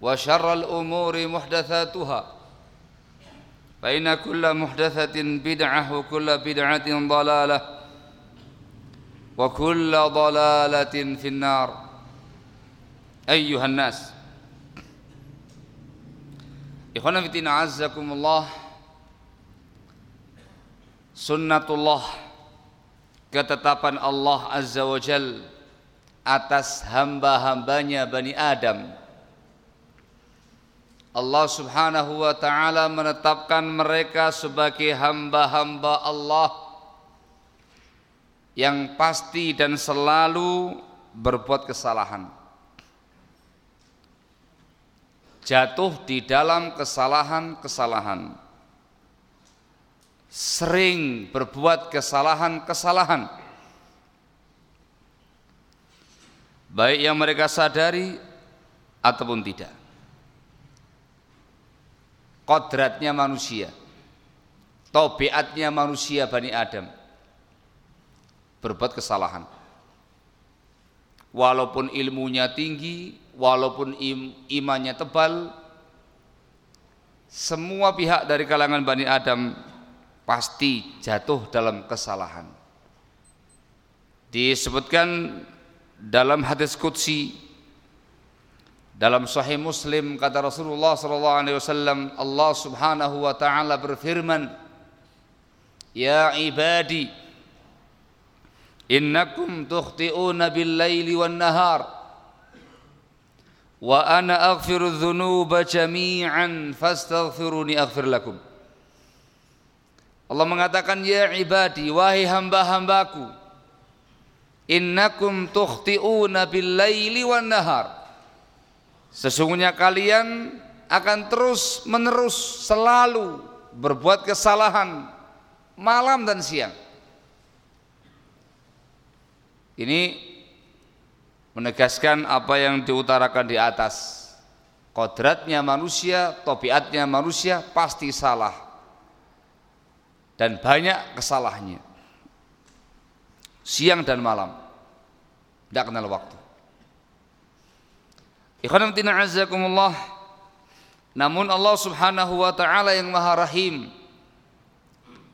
وشر الأمور محدثاتها. فإن كل محدثة بدعة وكل بدعة ضلالة وكل ضلالة في النار. أيها الناس. إخوانا في عزكم الله sunnatullah ketetapan Allah Azza wa Jal atas hamba-hambanya Bani Adam. Allah Subhanahu wa taala menetapkan mereka sebagai hamba-hamba Allah yang pasti dan selalu berbuat kesalahan. Jatuh di dalam kesalahan-kesalahan. Sering berbuat kesalahan-kesalahan. Baik yang mereka sadari ataupun tidak kodratnya manusia. Tobiatnya manusia Bani Adam. Berbuat kesalahan. Walaupun ilmunya tinggi walaupun im, imannya tebal semua pihak dari kalangan Bani Adam pasti jatuh dalam kesalahan. Disebutkan dalam hadis qudsi dalam Sahih Muslim kata Rasulullah sallallahu alaihi wasallam Allah Subhanahu wa taala berfirman Ya ibadi innakum tukhti'una bil laili wan nahar wa ana aghfiru dhunuba jami'an fastaghfiruni aghfir lakum Allah mengatakan ya ibadi wahai hamba-hambaku innakum tukhti'una bil laili wan nahar Sesungguhnya kalian akan terus menerus selalu berbuat kesalahan malam dan siang. Ini menegaskan apa yang diutarakan di atas. Kodratnya manusia, tobiatnya manusia pasti salah. Dan banyak kesalahannya. Siang dan malam. Tidak kenal waktu. Ikhwan azakumullah. Namun Allah Subhanahu wa taala yang Maha Rahim,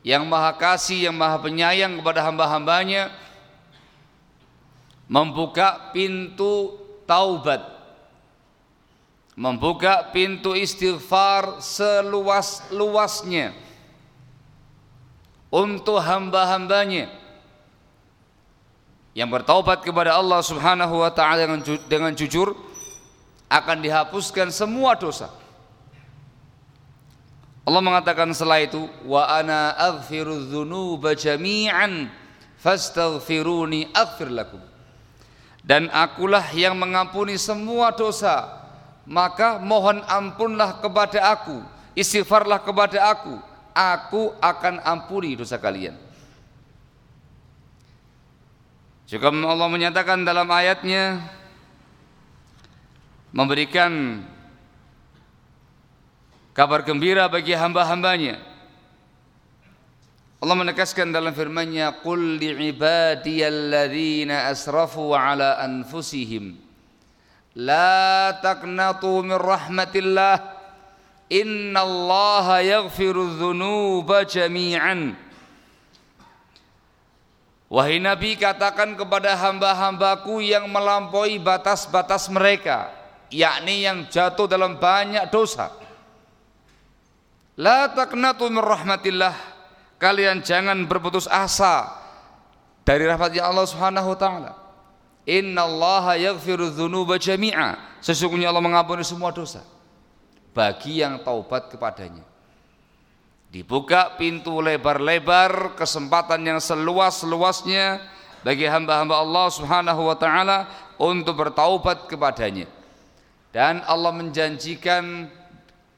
yang Maha Kasih, yang Maha Penyayang kepada hamba-hambanya membuka pintu taubat. Membuka pintu istighfar seluas-luasnya untuk hamba-hambanya yang bertaubat kepada Allah Subhanahu wa taala dengan jujur akan dihapuskan semua dosa. Allah mengatakan setelah itu wa ana aghfiru dzunuba jami'an fastaghfiruni aghfir lakum. Dan akulah yang mengampuni semua dosa. Maka mohon ampunlah kepada aku istighfarlah kepada aku. Aku akan ampuni dosa kalian. Juga Allah menyatakan dalam ayatnya memberikan kabar gembira bagi hamba-hambanya. Allah menegaskan dalam firman-Nya, "Qul li'ibadiyalladzina asrafu 'ala anfusihim la taqnatu min rahmatillah innallaha yaghfiru dzunuba jami'an." Wahai Nabi katakan kepada hamba-hambaku yang melampaui batas-batas mereka yakni yang jatuh dalam banyak dosa La taqnatu min rahmatillah. Kalian jangan berputus asa dari rahmatnya Allah Subhanahu wa taala. Innallaha yaghfiru dzunuba jami'a. Sesungguhnya Allah mengampuni semua dosa bagi yang taubat kepadanya. Dibuka pintu lebar-lebar, kesempatan yang seluas-luasnya bagi hamba-hamba Allah Subhanahu wa taala untuk bertaubat kepadanya. Dan Allah menjanjikan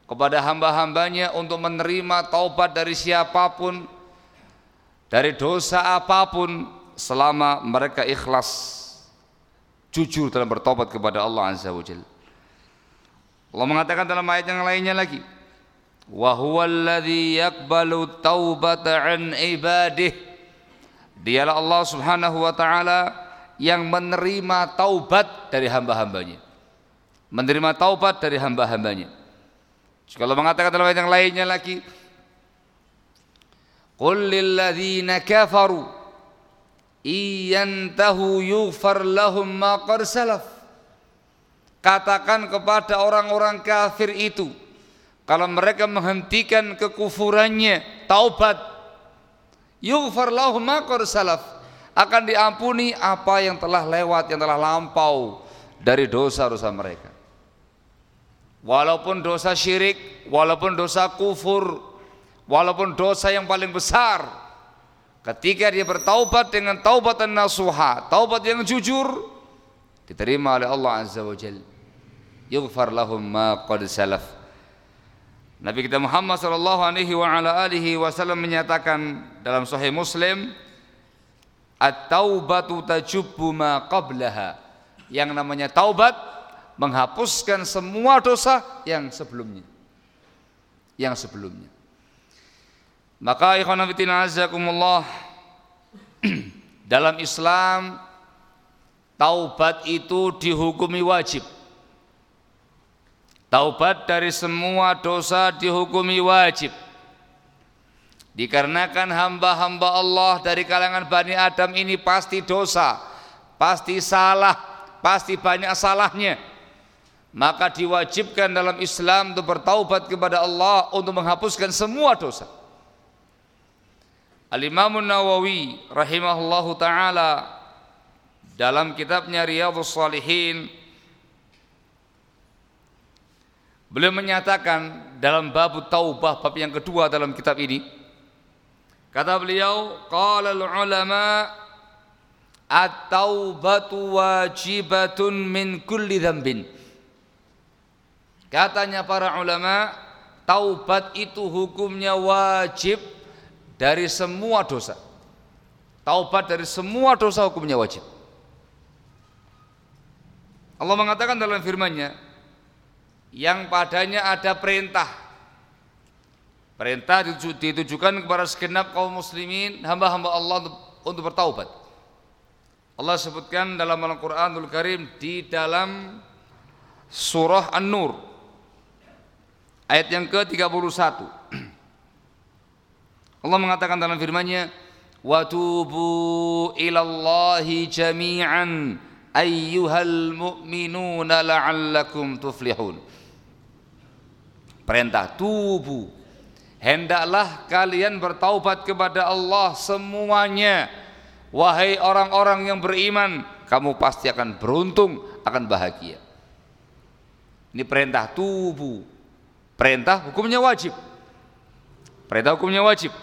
kepada hamba-hambanya untuk menerima taubat dari siapa pun dari dosa apa pun selama mereka ikhlas jujur dalam bertobat kepada Allah Azza wa Jalla. Allah mengatakan dalam ayat yang lainnya lagi wa huwallazi yaqbalu taubata an ibadih dialah Allah Subhanahu wa taala yang menerima taubat dari hamba-hambanya menerima taubat dari hamba-hambanya kalau mengatakan dalam ayat yang lainnya lagi, Qul lilladzina kafaru iyantahu yughfar lahum ma salaf. Katakan kepada orang-orang kafir itu kalau mereka menghentikan kekufurannya, taubat, yughfar lahum ma salaf akan diampuni apa yang telah lewat, yang telah lampau dari dosa-dosa mereka. Walaupun dosa syirik, walaupun dosa kufur, walaupun dosa yang paling besar, ketika dia bertaubat dengan taubat dan nasuha, taubat yang jujur, diterima oleh Allah Azza wa Jalla. Yughfar lahum ma qad salaf. Nabi kita Muhammad sallallahu alaihi wa ala alihi wasallam menyatakan dalam sahih Muslim, "At-taubatu tajubbu ma qablaha." Yang namanya taubat menghapuskan semua dosa yang sebelumnya. Yang sebelumnya. Maka ikhwan fillah azakumullah dalam Islam taubat itu dihukumi wajib. Taubat dari semua dosa dihukumi wajib. Dikarenakan hamba-hamba Allah dari kalangan Bani Adam ini pasti dosa, pasti salah, pasti banyak salahnya maka diwajibkan dalam Islam untuk bertaubat kepada Allah untuk menghapuskan semua dosa. Al-Imam Nawawi rahimahullahu taala dalam kitabnya Riyadhus Shalihin beliau menyatakan dalam bab taubah bab yang kedua dalam kitab ini kata beliau qala ulama at-taubatu wajibatun min kulli dhanbin Katanya para ulama, taubat itu hukumnya wajib dari semua dosa. Taubat dari semua dosa hukumnya wajib. Allah mengatakan dalam firman-Nya yang padanya ada perintah. Perintah ditujukan kepada segenap kaum muslimin, hamba-hamba Allah untuk bertaubat. Allah sebutkan dalam Al-Qur'anul Karim di dalam surah An-Nur Ayat yang ke-31. Allah mengatakan dalam firman-Nya, "Wa tubu ilallahi jami'an ayyuhal mu'minuna la'allakum tuflihun." Perintah tubu. Hendaklah kalian bertaubat kepada Allah semuanya. Wahai orang-orang yang beriman, kamu pasti akan beruntung, akan bahagia. Ini perintah tubuh Perintah hukumnya wajib. Perintah hukumnya wajib.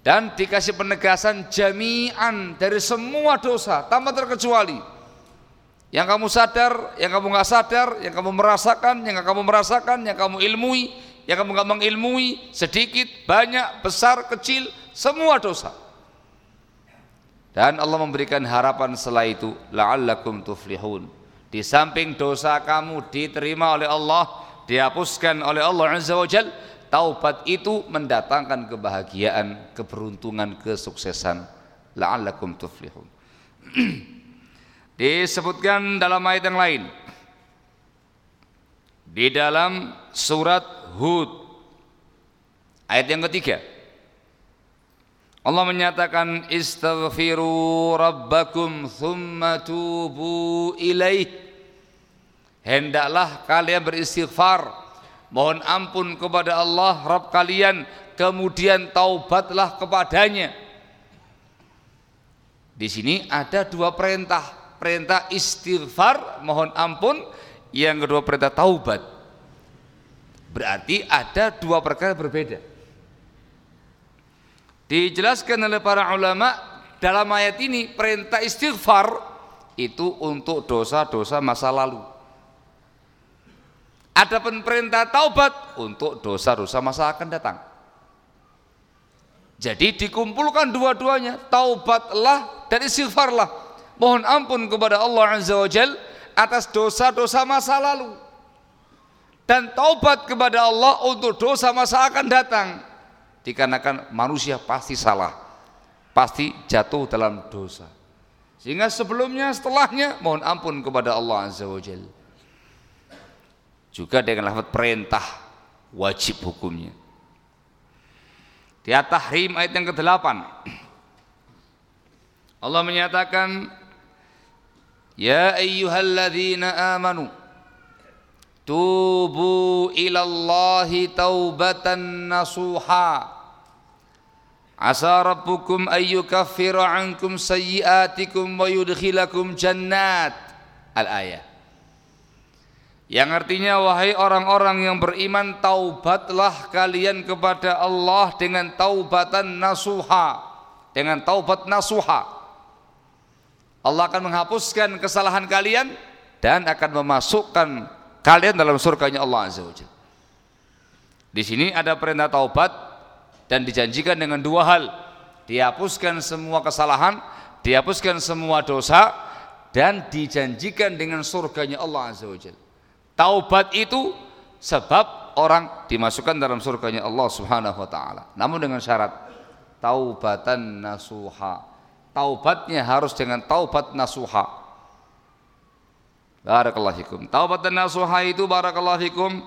Dan dikasih penegasan jami'an dari semua dosa tanpa terkecuali. Yang kamu sadar, yang kamu nggak sadar, yang kamu merasakan, yang kamu merasakan, yang kamu ilmui, yang kamu nggak mengilmui, sedikit, banyak, besar, kecil, semua dosa. Dan Allah memberikan harapan setelah itu, la'allakum tuflihun. Di samping dosa kamu diterima oleh Allah, dihapuskan oleh Allah Azza wa Jal, taubat itu mendatangkan kebahagiaan, keberuntungan, kesuksesan. La'allakum tuflihun. Disebutkan dalam ayat yang lain. Di dalam surat Hud ayat yang ketiga Allah menyatakan istaghfiru rabbakum thumma tubu ilaih hendaklah kalian beristighfar. Mohon ampun kepada Allah Rabb kalian. Kemudian taubatlah kepadanya. Di sini ada dua perintah. Perintah istighfar mohon ampun. Yang kedua perintah taubat. Berarti ada dua perkara berbeda. Dijelaskan oleh para ulama dalam ayat ini perintah istighfar itu untuk dosa-dosa masa lalu. Adapun perintah taubat untuk dosa-dosa masa akan datang. Jadi dikumpulkan dua-duanya, taubatlah dan istighfarlah. Mohon ampun kepada Allah Azza wa Jal atas dosa-dosa masa lalu dan taubat kepada Allah untuk dosa masa akan datang dikarenakan manusia pasti salah pasti jatuh dalam dosa sehingga sebelumnya setelahnya mohon ampun kepada Allah Azza wa Jal juga dengan lafaz perintah wajib hukumnya. Di At-Tahrim ayat yang ke-8 Allah menyatakan Ya ayyuhalladzina amanu tubu ilallahi taubatan nasuha. Asa rabbukum ayyukaffira ankum sayyiatikum wa yudkhilakum jannat. Al ayah yang artinya wahai orang-orang yang beriman taubatlah kalian kepada Allah dengan taubatan nasuha. Dengan taubat nasuha. Allah akan menghapuskan kesalahan kalian dan akan memasukkan kalian dalam surganya Allah Azza wa Di sini ada perintah taubat dan dijanjikan dengan dua hal. Dihapuskan semua kesalahan, dihapuskan semua dosa dan dijanjikan dengan surganya Allah Azza wa Taubat itu sebab orang dimasukkan dalam surganya Allah Subhanahu wa taala. Namun dengan syarat taubatan nasuha. Taubatnya harus dengan taubat nasuha Barakallahu fikum. Taubat dan nasuha itu barakallahu fikum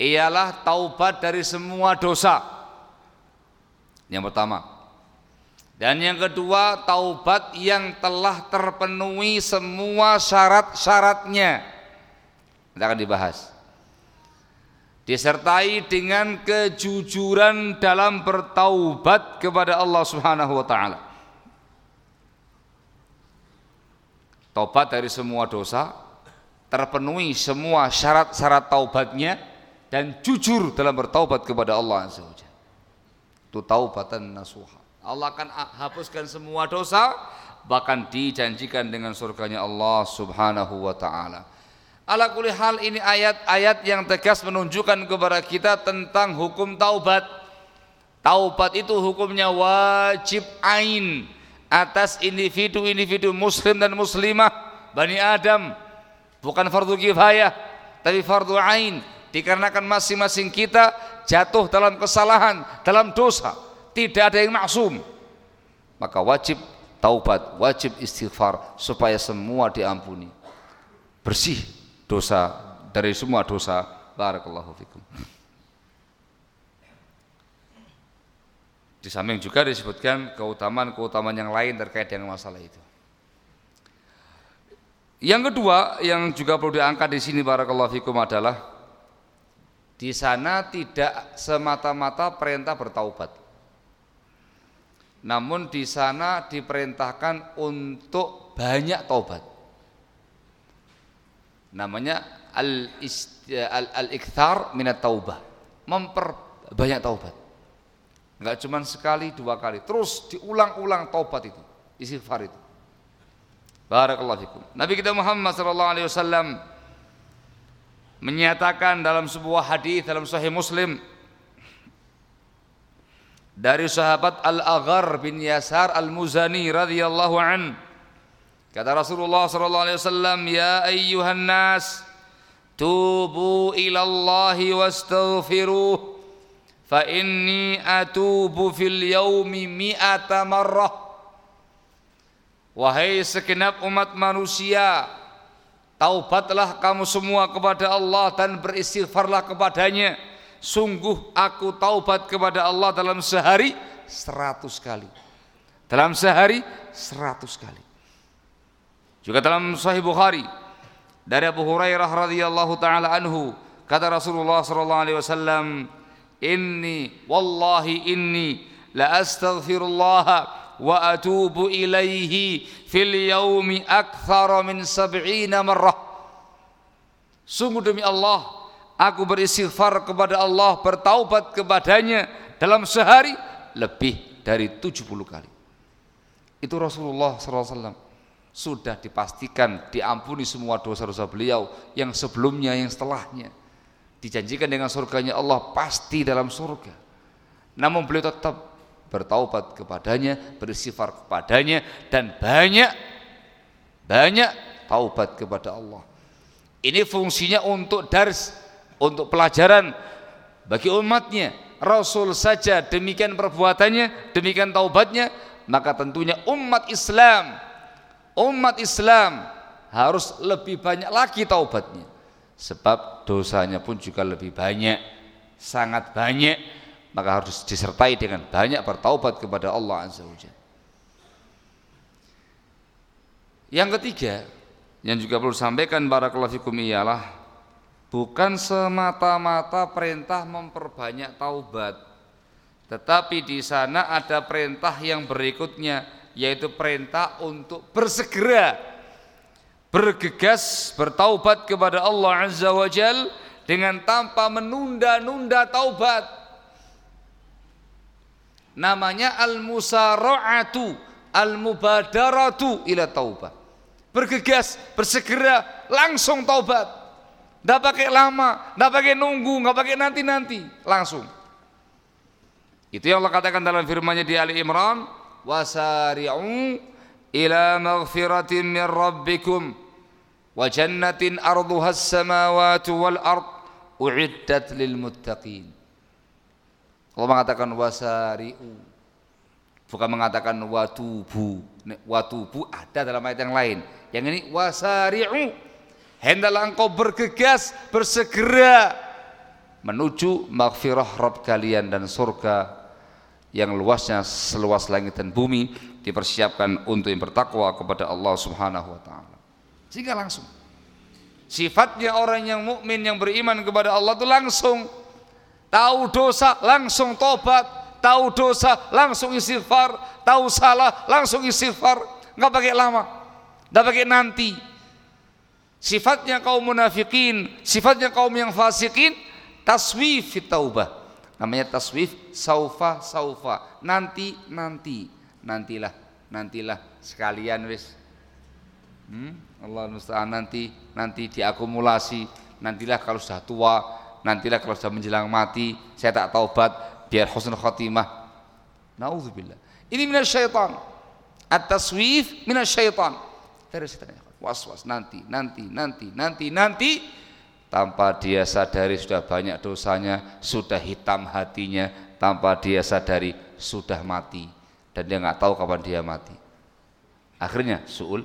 ialah taubat dari semua dosa. Yang pertama. Dan yang kedua, taubat yang telah terpenuhi semua syarat-syaratnya. Kita akan dibahas. Disertai dengan kejujuran dalam bertaubat kepada Allah Subhanahu wa taala. Tobat dari semua dosa, terpenuhi semua syarat-syarat taubatnya dan jujur dalam bertaubat kepada Allah Azza Itu taubatan nasuha. Allah akan hapuskan semua dosa bahkan dijanjikan dengan surganya Allah Subhanahu wa taala. Ala kulli hal ini ayat-ayat yang tegas menunjukkan kepada kita tentang hukum taubat. Taubat itu hukumnya wajib ain atas individu-individu muslim dan muslimah Bani Adam. Bukan fardu kifayah tapi fardu ain. Dikarenakan masing-masing kita jatuh dalam kesalahan dalam dosa. Tidak ada yang maksum. Maka wajib taubat wajib istighfar supaya semua diampuni. Bersih dosa dari semua dosa barakallahu fikum Di samping juga disebutkan keutamaan-keutamaan yang lain terkait dengan masalah itu. Yang kedua yang juga perlu diangkat di sini barakallahu fikum adalah di sana tidak semata-mata perintah bertaubat. Namun di sana diperintahkan untuk banyak taubat. Namanya al-ikthar minat taubah. Memper banyak taubat. Enggak cuma sekali, dua kali, terus diulang-ulang taubat itu, istighfar itu. Barakallahu fikum. Nabi kita Muhammad sallallahu alaihi wasallam menyatakan dalam sebuah hadis dalam sahih Muslim dari sahabat Al-Aghar bin Yasar Al-Muzani radhiyallahu an kata Rasulullah sallallahu alaihi wasallam ya ayyuhan nas tubu ila Allah wastaghfiruh fa inni atubu fil yaumi mi'ata marrah. Wahai segenap umat manusia taubatlah kamu semua kepada Allah dan beristighfarlah kepadanya. Sungguh aku taubat kepada Allah dalam sehari seratus kali. Dalam sehari seratus kali juga dalam Sahih Bukhari dari Abu Hurairah radhiyallahu taala anhu kata Rasulullah sallallahu alaihi wasallam inni wallahi inni la astaghfirullah wa atubu ilaihi fil yaumi akthara min sab'ina marrah sungguh demi Allah aku beristighfar kepada Allah, bertaubat kepadanya dalam sehari lebih dari 70 kali. Itu Rasulullah SAW sudah dipastikan diampuni semua dosa-dosa beliau yang sebelumnya, yang setelahnya. Dijanjikan dengan surganya Allah pasti dalam surga. Namun beliau tetap bertaubat kepadanya, beristighfar kepadanya dan banyak banyak taubat kepada Allah. Ini fungsinya untuk dars untuk pelajaran bagi umatnya Rasul saja demikian perbuatannya demikian taubatnya maka tentunya umat Islam umat Islam harus lebih banyak lagi taubatnya. Sebab dosanya pun juga lebih banyak sangat banyak. Maka harus disertai dengan banyak bertaubat kepada Allah Azza wa yang ketiga yang juga perlu sampaikan barakallahu fikum ialah bukan semata-mata perintah memperbanyak taubat. Tetapi di sana ada perintah yang berikutnya yaitu perintah untuk bersegera bergegas bertaubat kepada Allah Azza wa Jal dengan tanpa menunda-nunda taubat. Namanya al-musara'atu al-mubadaratu ila taubat. Bergegas bersegera langsung taubat. Tidak pakai lama, tidak pakai nunggu, nggak pakai nanti-nanti, langsung. Itu yang Allah katakan dalam firman-Nya di Ali Imran, wasari'u ila maghfiratin min rabbikum wa jannatin arduha as-samawati wal ard uiddat lil muttaqin. Allah mengatakan wasari'u bukan mengatakan watubu. Watubu ada dalam ayat yang lain. Yang ini wasari'u hendaklah engkau bergegas bersegera menuju maghfirah Rabb kalian dan surga yang luasnya seluas langit dan bumi dipersiapkan untuk yang bertakwa kepada Allah Subhanahu wa taala. Sehingga langsung. Sifatnya orang yang mukmin yang beriman kepada Allah itu langsung. Tahu dosa langsung tobat, tahu dosa langsung istighfar, tahu salah langsung istighfar, nggak pakai lama, nggak pakai nanti, sifatnya kaum munafikin, sifatnya kaum yang fasikin, taswif taubah. Namanya taswif saufa saufa, nanti nanti, nantilah, nantilah sekalian wis. Hmm? Allah musta'an nanti nanti diakumulasi, nantilah kalau sudah tua, nantilah kalau sudah menjelang mati, saya tak taubat biar husnul khatimah. Nauzubillah. Ini minasyaitan. At-taswif minasyaitan. Dari setan was-was nanti, nanti, nanti, nanti, nanti tanpa dia sadari sudah banyak dosanya, sudah hitam hatinya, tanpa dia sadari sudah mati dan dia nggak tahu kapan dia mati. Akhirnya suul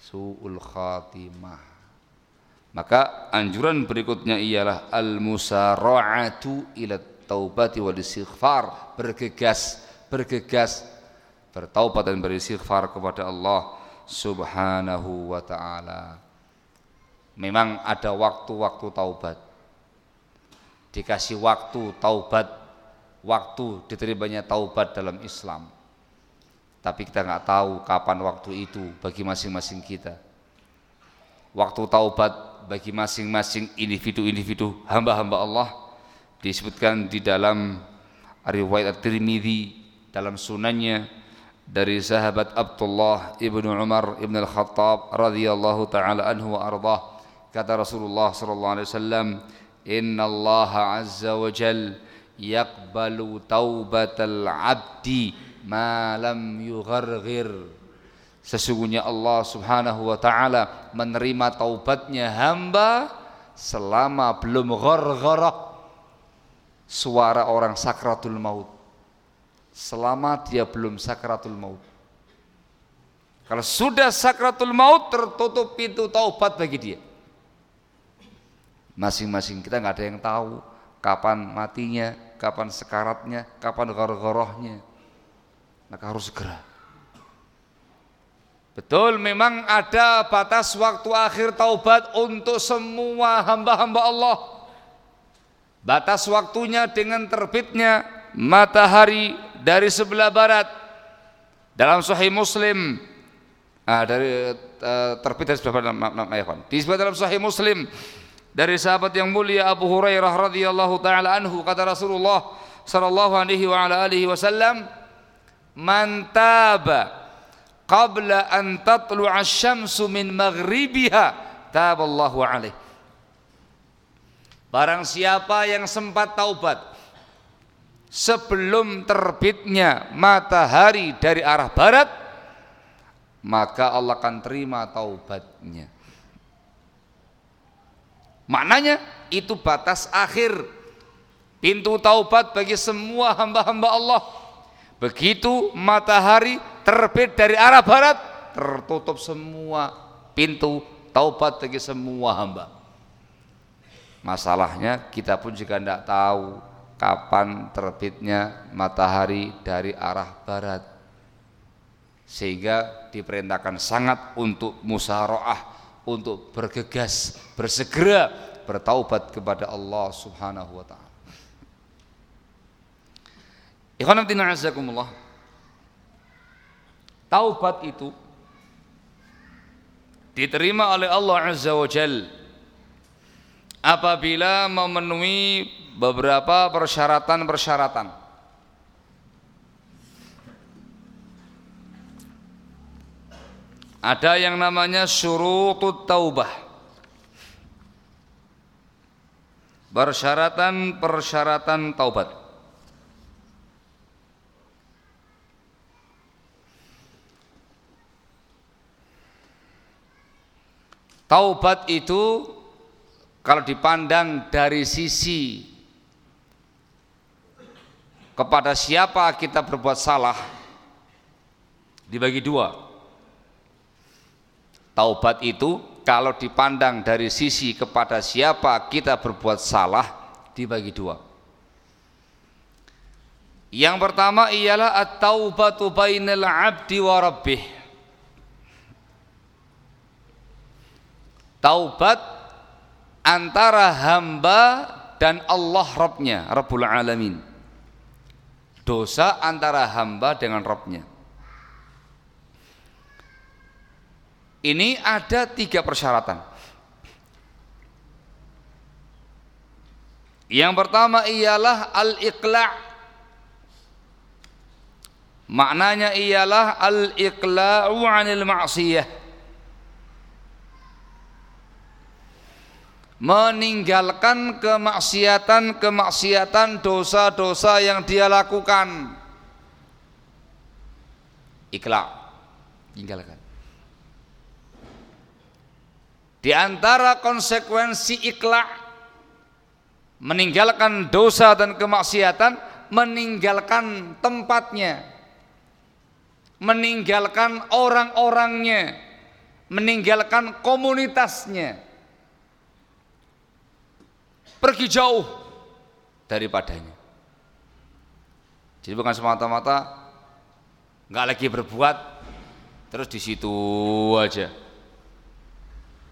suul khatimah. Maka anjuran berikutnya ialah al musara'atu ila taubati wal istighfar, bergegas, bergegas bertaubat dan beristighfar kepada Allah subhanahu wa ta'ala memang ada waktu-waktu taubat. Dikasih waktu taubat waktu diterimanya taubat dalam Islam. Tapi kita nggak tahu kapan waktu itu bagi masing-masing kita. Waktu taubat bagi masing-masing individu-individu hamba-hamba Allah disebutkan di dalam riwayat At-Tirmidzi dalam sunannya dari sahabat Abdullah ibnu Umar ibn al-Khattab radhiyallahu taala anhu wa ardah kata Rasulullah sallallahu alaihi wasallam inna Allah azza wa jal yaqbalu taubatal abdi ma lam yugharghir sesungguhnya Allah subhanahu wa ta'ala menerima taubatnya hamba selama belum ghargharah suara orang sakratul maut selama dia belum sakratul maut. Kalau sudah sakratul maut tertutup pintu taubat bagi dia. Masing-masing kita nggak ada yang tahu kapan matinya, kapan sekaratnya, kapan goroh-gorohnya. Maka harus segera. Betul memang ada batas waktu akhir taubat untuk semua hamba-hamba Allah. Batas waktunya dengan terbitnya matahari dari sebelah barat dalam Sahih Muslim ah, dari uh, terbit dari sebelah barat disebut dalam Sahih Muslim dari sahabat yang mulia Abu Hurairah radhiyallahu taala anhu kata Rasulullah sallallahu alaihi wa ala alihi wasallam man taba qabla an tatlu'a asy-syamsu min maghribiha taballahu alaihi Barang siapa yang sempat taubat sebelum terbitnya matahari dari arah barat maka Allah akan terima taubatnya maknanya itu batas akhir. Pintu taubat bagi semua hamba-hamba Allah. Begitu matahari terbit dari arah barat tertutup semua pintu taubat bagi semua hamba. Masalahnya kita pun juga tidak tahu kapan terbitnya matahari dari arah barat. Sehingga diperintahkan sangat untuk musyaroah untuk bergegas bersegera bertaubat kepada Allah Subhanahu wa taala. Ikhwanatina azakumullah. Taubat itu diterima oleh Allah Azza wa Jalla apabila memenuhi beberapa persyaratan-persyaratan. Ada yang namanya syurutut taubah. Persyaratan-persyaratan taubat. Taubat itu kalau dipandang dari sisi kepada siapa kita berbuat salah dibagi dua taubat itu kalau dipandang dari sisi kepada siapa kita berbuat salah dibagi dua. Yang pertama ialah at-taubatu bainal 'abdi wa rabbih. Taubat antara hamba dan Allah Rabbnya Rabbul Alamin. Dosa antara hamba dengan Robnya. Ini ada tiga persyaratan. Yang pertama ialah al-iqla' Maknanya ialah al-iqla'u 'anil ma'siyah. Meninggalkan kemaksiatan-kemaksiatan dosa-dosa yang dia lakukan. Ikhlas tinggalkan di antara konsekuensi ikhlas meninggalkan dosa dan kemaksiatan meninggalkan tempatnya meninggalkan orang-orangnya meninggalkan komunitasnya pergi jauh daripadanya. Jadi bukan semata-mata nggak lagi berbuat terus di situ aja.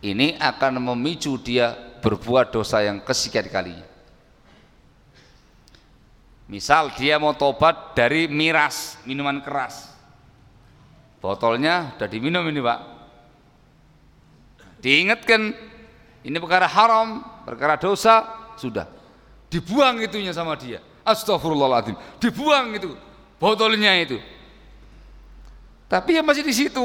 Ini akan memicu dia berbuat dosa yang kesekian kalinya. Misal dia mau tobat dari miras, minuman keras. Botolnya sudah diminum ini pak. Diingatkan ini perkara haram, perkara dosa, sudah dibuang itunya sama dia. Astagfirullahaladzim, dibuang itu botolnya itu. Tapi ya masih di situ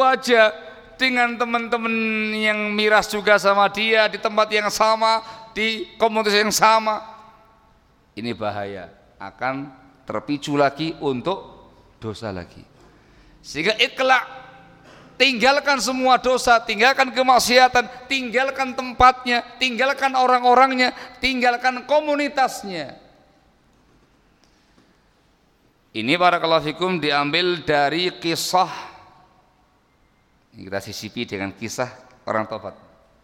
aja dengan teman-teman yang miras juga sama dia di tempat yang sama, di komunitas yang sama. Ini bahaya, akan terpicu lagi untuk dosa lagi. Sehingga ikhlas tinggalkan semua dosa, tinggalkan kemaksiatan, tinggalkan tempatnya, tinggalkan orang-orangnya, tinggalkan komunitasnya. Ini para kalafikum diambil dari kisah ini kita sisipi dengan kisah orang tobat.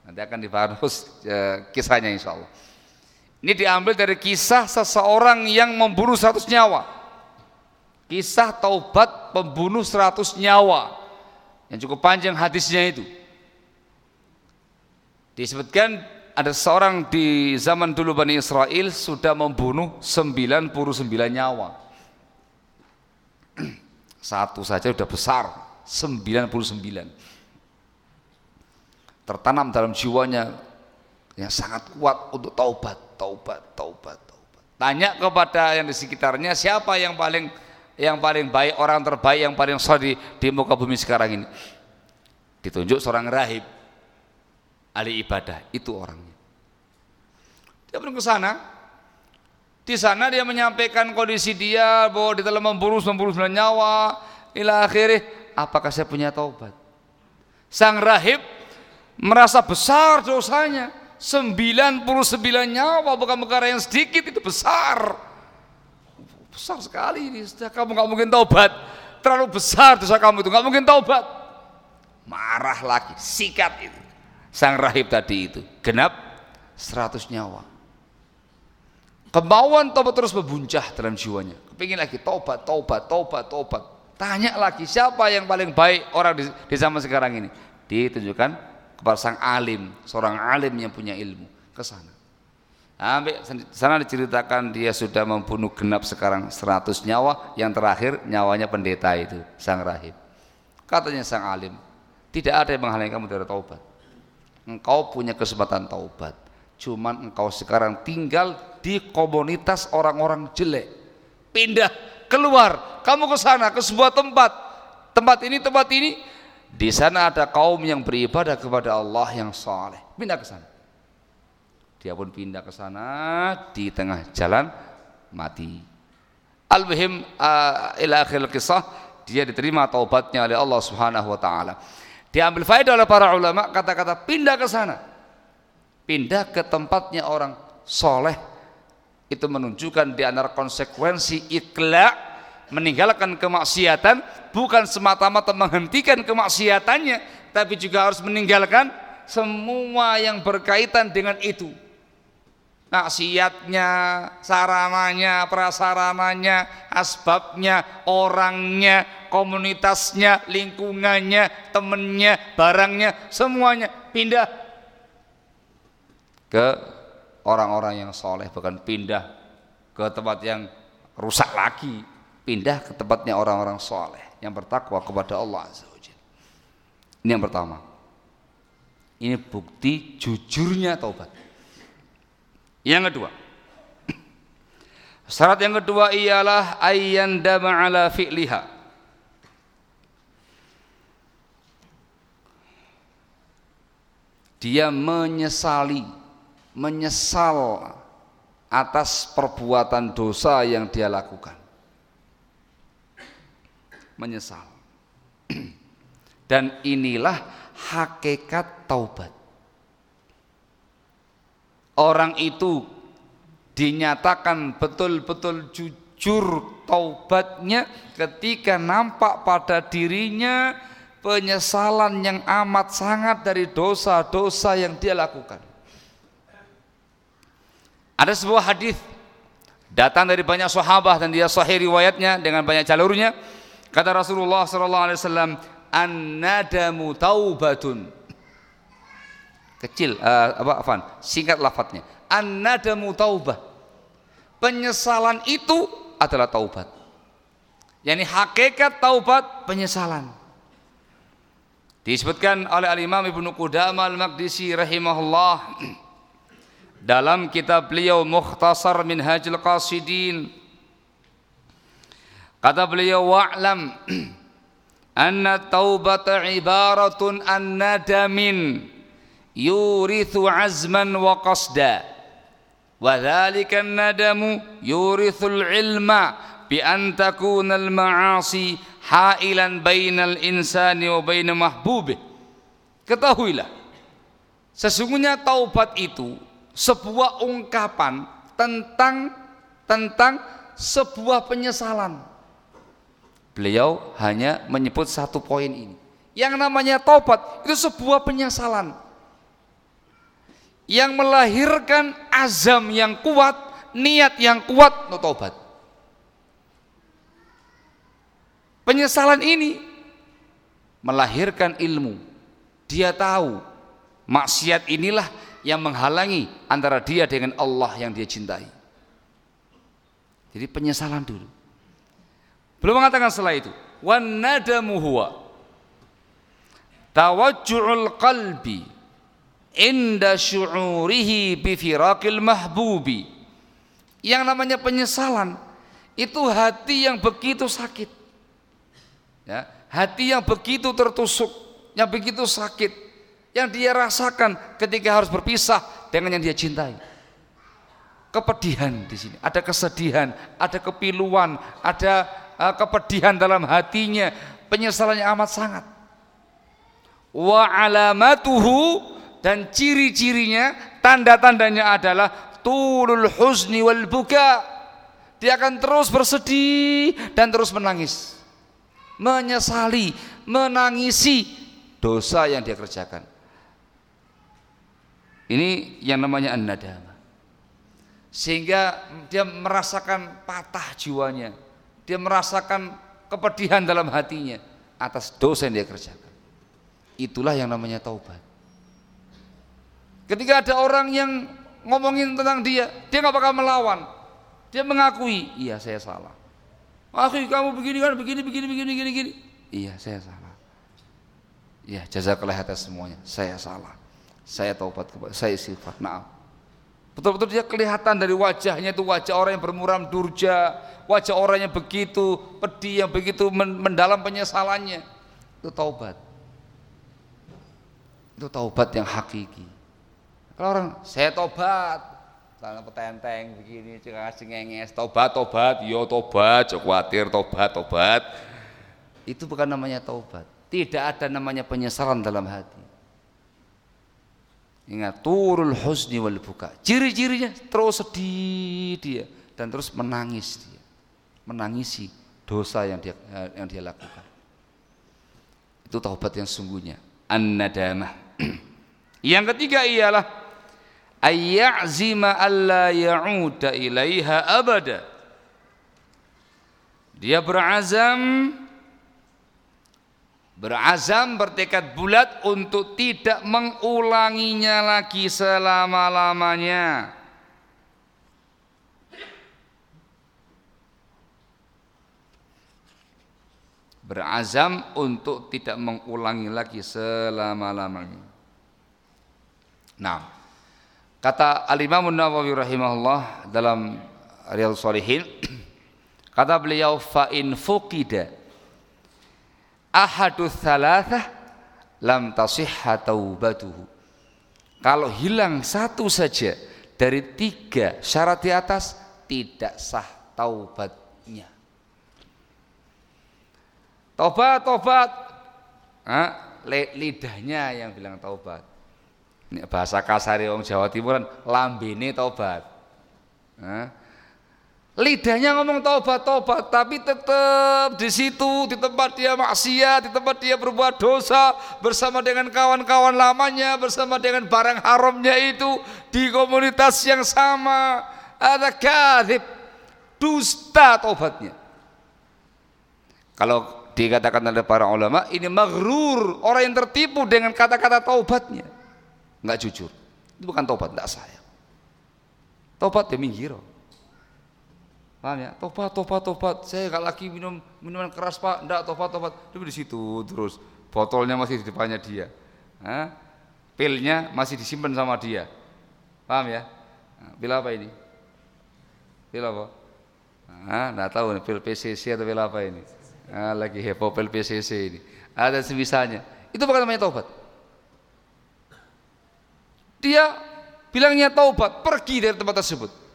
Nanti akan dibahas eh, kisahnya insya Allah. Ini diambil dari kisah seseorang yang membunuh seratus nyawa. Kisah taubat pembunuh seratus nyawa. Yang cukup panjang hadisnya itu. Disebutkan ada seorang di zaman dulu Bani Israel sudah membunuh 99 nyawa satu saja sudah besar, 99. Tertanam dalam jiwanya yang sangat kuat untuk taubat, taubat, taubat, taubat. Tanya kepada yang di sekitarnya siapa yang paling yang paling baik, orang terbaik yang paling soleh di, di muka bumi sekarang ini. Ditunjuk seorang rahib ahli ibadah, itu orangnya. Dia pun ke sana, di sana dia menyampaikan kondisi dia bahwa dia telah membunuh 99 nyawa. Ila akhirnya, apakah saya punya taubat? Sang rahib merasa besar dosanya. 99 nyawa bukan perkara yang sedikit itu besar. Besar sekali ini. Sudah kamu nggak mungkin taubat. Terlalu besar dosa kamu itu nggak mungkin taubat. Marah lagi, sikat itu. Sang rahib tadi itu genap 100 nyawa Kemauan tobat terus berbuncah dalam jiwanya. Kepingin lagi tobat, tobat, tobat, tobat. Tanya lagi siapa yang paling baik orang di, di zaman sekarang ini. Ditunjukkan kepada sang alim, seorang alim yang punya ilmu ke sana. Sampai sana diceritakan dia sudah membunuh genap sekarang 100 nyawa, yang terakhir nyawanya pendeta itu, sang rahib. Katanya sang alim, tidak ada yang menghalangi kamu dari taubat. Engkau punya kesempatan taubat Cuman engkau sekarang tinggal di komunitas orang-orang jelek. Pindah, keluar, kamu ke sana ke sebuah tempat. Tempat ini, tempat ini. Di sana ada kaum yang beribadah kepada Allah yang saleh. Pindah ke sana. Dia pun pindah ke sana di tengah jalan mati. Al-Muhim uh, ila akhir kisah dia diterima taubatnya oleh Allah Subhanahu wa taala. Diambil faedah oleh para ulama kata-kata pindah ke sana pindah ke tempatnya orang soleh itu menunjukkan di antara konsekuensi ikhla meninggalkan kemaksiatan bukan semata-mata menghentikan kemaksiatannya tapi juga harus meninggalkan semua yang berkaitan dengan itu. Maksiatnya, sarananya, prasarananya, asbabnya, orangnya, komunitasnya, lingkungannya, temennya, barangnya, semuanya pindah ke orang-orang yang soleh bukan pindah ke tempat yang rusak lagi pindah ke tempatnya orang-orang soleh yang bertakwa kepada Allah Azza wa ini yang pertama. Ini bukti jujurnya taubat. Yang kedua. Syarat yang kedua ialah ayyandama ala fi'liha. Dia menyesali menyesal atas perbuatan dosa yang dia lakukan. Menyesal. Dan inilah hakikat taubat. Orang itu dinyatakan betul-betul jujur taubatnya ketika nampak pada dirinya penyesalan yang amat sangat dari dosa-dosa yang dia lakukan. Ada sebuah hadis datang dari banyak sahabat dan dia sahih riwayatnya dengan banyak jalurnya. Kata Rasulullah sallallahu alaihi wasallam, "An-nadamu taubatun." Kecil uh, apa afan? Singkat lafadznya. An-nadamu taubah. Penyesalan itu adalah taubat. Yani hakikat taubat penyesalan. Disebutkan oleh Al-Imam Ibnu Qudamah Al-Maqdisi rahimahullah dalam kitab beliau Mukhtasar Minhajul Qasidin kata beliau wa'lam anna taubata ibaratun an nadamin yurithu azman wa qasda. Wa dhalika nadamu yurithu ilma bi an takuna al ma'asi hailan bainal insani wa bain mahbubih ketahuilah sesungguhnya taubat itu sebuah ungkapan tentang tentang sebuah penyesalan Beliau hanya menyebut satu poin ini. Yang namanya taubat itu sebuah penyesalan yang melahirkan azam yang kuat, niat yang kuat untuk taubat. Penyesalan ini melahirkan ilmu. Dia tahu maksiat inilah yang menghalangi antara dia dengan Allah yang dia cintai. Jadi penyesalan dulu. Belum mengatakan setelah itu. Wan nadamu huwa tawajju'ul qalbi inda syu'urihi mahbubi. Yang namanya penyesalan itu hati yang begitu sakit. Ya, hati yang begitu tertusuk, yang begitu sakit, yang dia rasakan ketika harus berpisah dengan yang dia cintai kepedihan di sini, ada kesedihan, ada kepiluan, ada uh, kepedihan dalam hatinya, penyesalannya amat sangat. Wa alamatuhu dan ciri-cirinya, tanda-tandanya adalah tulul huzni wal buka. Dia akan terus bersedih dan terus menangis. Menyesali, menangisi dosa yang dia kerjakan. Ini yang namanya an-nadamah. Sehingga dia merasakan patah jiwanya dia merasakan kepedihan dalam hatinya atas dosa yang dia kerjakan. Itulah yang namanya taubat. Ketika ada orang yang ngomongin tentang dia, dia nggak bakal melawan. Dia mengakui, iya saya salah. Akhi kamu begini kan, begini, begini, begini, begini, begini. Iya saya salah. Iya jazakallah atas semuanya. Saya salah. Saya taubat kepada saya istighfar. Maaf. Betul-betul dia kelihatan dari wajahnya itu wajah orang yang bermuram durja, wajah orang yang begitu pedih, yang begitu mendalam penyesalannya. Itu taubat. Itu taubat yang hakiki. Kalau orang saya taubat, tanah petenteng begini, cengas cengenges, taubat, taubat, yo taubat, cok khawatir, taubat, taubat. Itu bukan namanya taubat. Tidak ada namanya penyesalan dalam hati. Ingat turul husni wal buka. Ciri-cirinya terus sedih dia dan terus menangis dia. Menangisi dosa yang dia yang dia lakukan. Itu taubat yang sungguhnya. An-nadamah. yang ketiga ialah ayyazima alla ya'uda ilaiha abada. Dia berazam berazam bertekad bulat untuk tidak mengulanginya lagi selama-lamanya. Berazam untuk tidak mengulangi lagi selama-lamanya. Nah, kata Al-Imam Nawawi rahimahullah dalam Riyadhus Shalihin, kata beliau fa in fuqida ahadus thalathah lam tasihha taubatuhu. Kalau hilang satu saja dari tiga syarat di atas tidak sah taubatnya. Taubat, taubat. Nah, lidahnya yang bilang taubat. Ini bahasa kasar orang Jawa Timuran lambene taubat. Nah, Lidahnya ngomong tobat tobat, tapi tetap di situ, di tempat dia maksiat, di tempat dia berbuat dosa bersama dengan kawan-kawan lamanya, bersama dengan barang haramnya itu di komunitas yang sama. Ada kadhib, dusta tobatnya. Kalau dikatakan oleh para ulama, ini maghrur, orang yang tertipu dengan kata-kata taubatnya. Enggak jujur. Itu bukan taubat, enggak saya. Taubat demi hero Paham ya? Tobat, tobat, tobat. Saya nggak lagi minum minuman keras pak. Enggak, tobat, tobat. Tapi di situ terus. Botolnya masih di depannya dia. Hah? Pilnya masih disimpan sama dia. Paham ya? pil apa ini? Pil apa? Ah, enggak tahu pil PCC atau pil apa ini. Ah, lagi heboh pil PCC ini. Ada semisanya. Itu bukan namanya taubat. Dia bilangnya taubat, pergi dari tempat tersebut.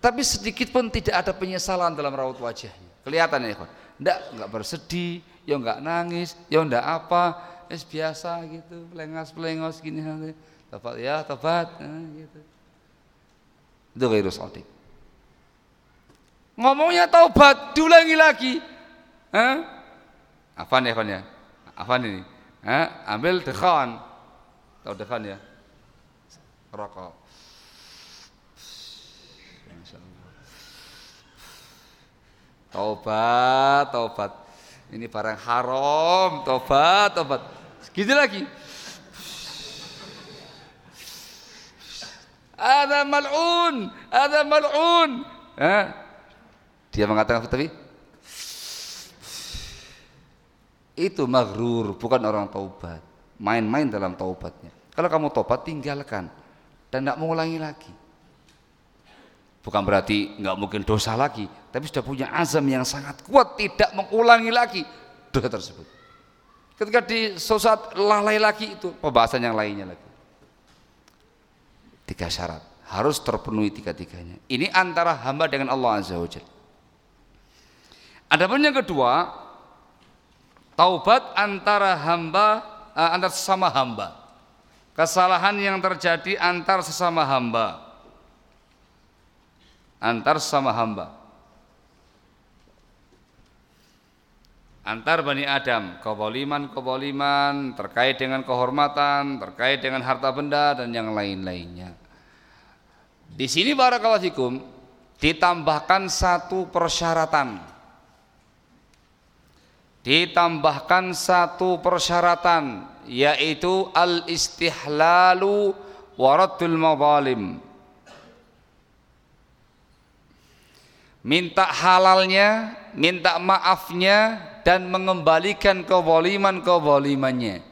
Tapi sedikit pun tidak ada penyesalan dalam raut wajahnya. Kelihatan ya, Ikhwan. Enggak, enggak bersedih, ya enggak nangis, ya enggak apa, es biasa gitu, pelengas-pelengos gini nanti. Tobat ya, tobat, nah, gitu. Itu gairu sodik. Ngomongnya taubat, diulangi lagi. Hah? Afan ya, Afan ya? Afan ini. Hah? Ambil dekhan. Tahu dekhan ya? Rokok. Taubat, taubat. Ini barang haram, taubat, taubat. Gitu lagi. Ada mal'un, ada mal'un. Dia mengatakan tapi itu maghrur, bukan orang taubat. Main-main dalam taubatnya. Kalau kamu taubat tinggalkan dan tidak mengulangi lagi. Bukan berarti nggak mungkin dosa lagi, tapi sudah punya azam yang sangat kuat tidak mengulangi lagi dosa tersebut. Ketika di saat lalai lagi itu pembahasan yang lainnya lagi. Tiga syarat harus terpenuhi tiga-tiganya. Ini antara hamba dengan Allah Azza wa Jalla. Adapun yang kedua taubat antara hamba uh, antar sesama hamba. Kesalahan yang terjadi antar sesama hamba antar sesama hamba. Antar Bani Adam keboliman-keboliman terkait dengan kehormatan terkait dengan harta benda dan yang lain-lainnya. Di sini barakallahu fikum ditambahkan satu persyaratan. Ditambahkan satu persyaratan yaitu al istihlalu waradul mazalim minta halalnya minta maafnya dan mengembalikan kezaliman-kezalimannya.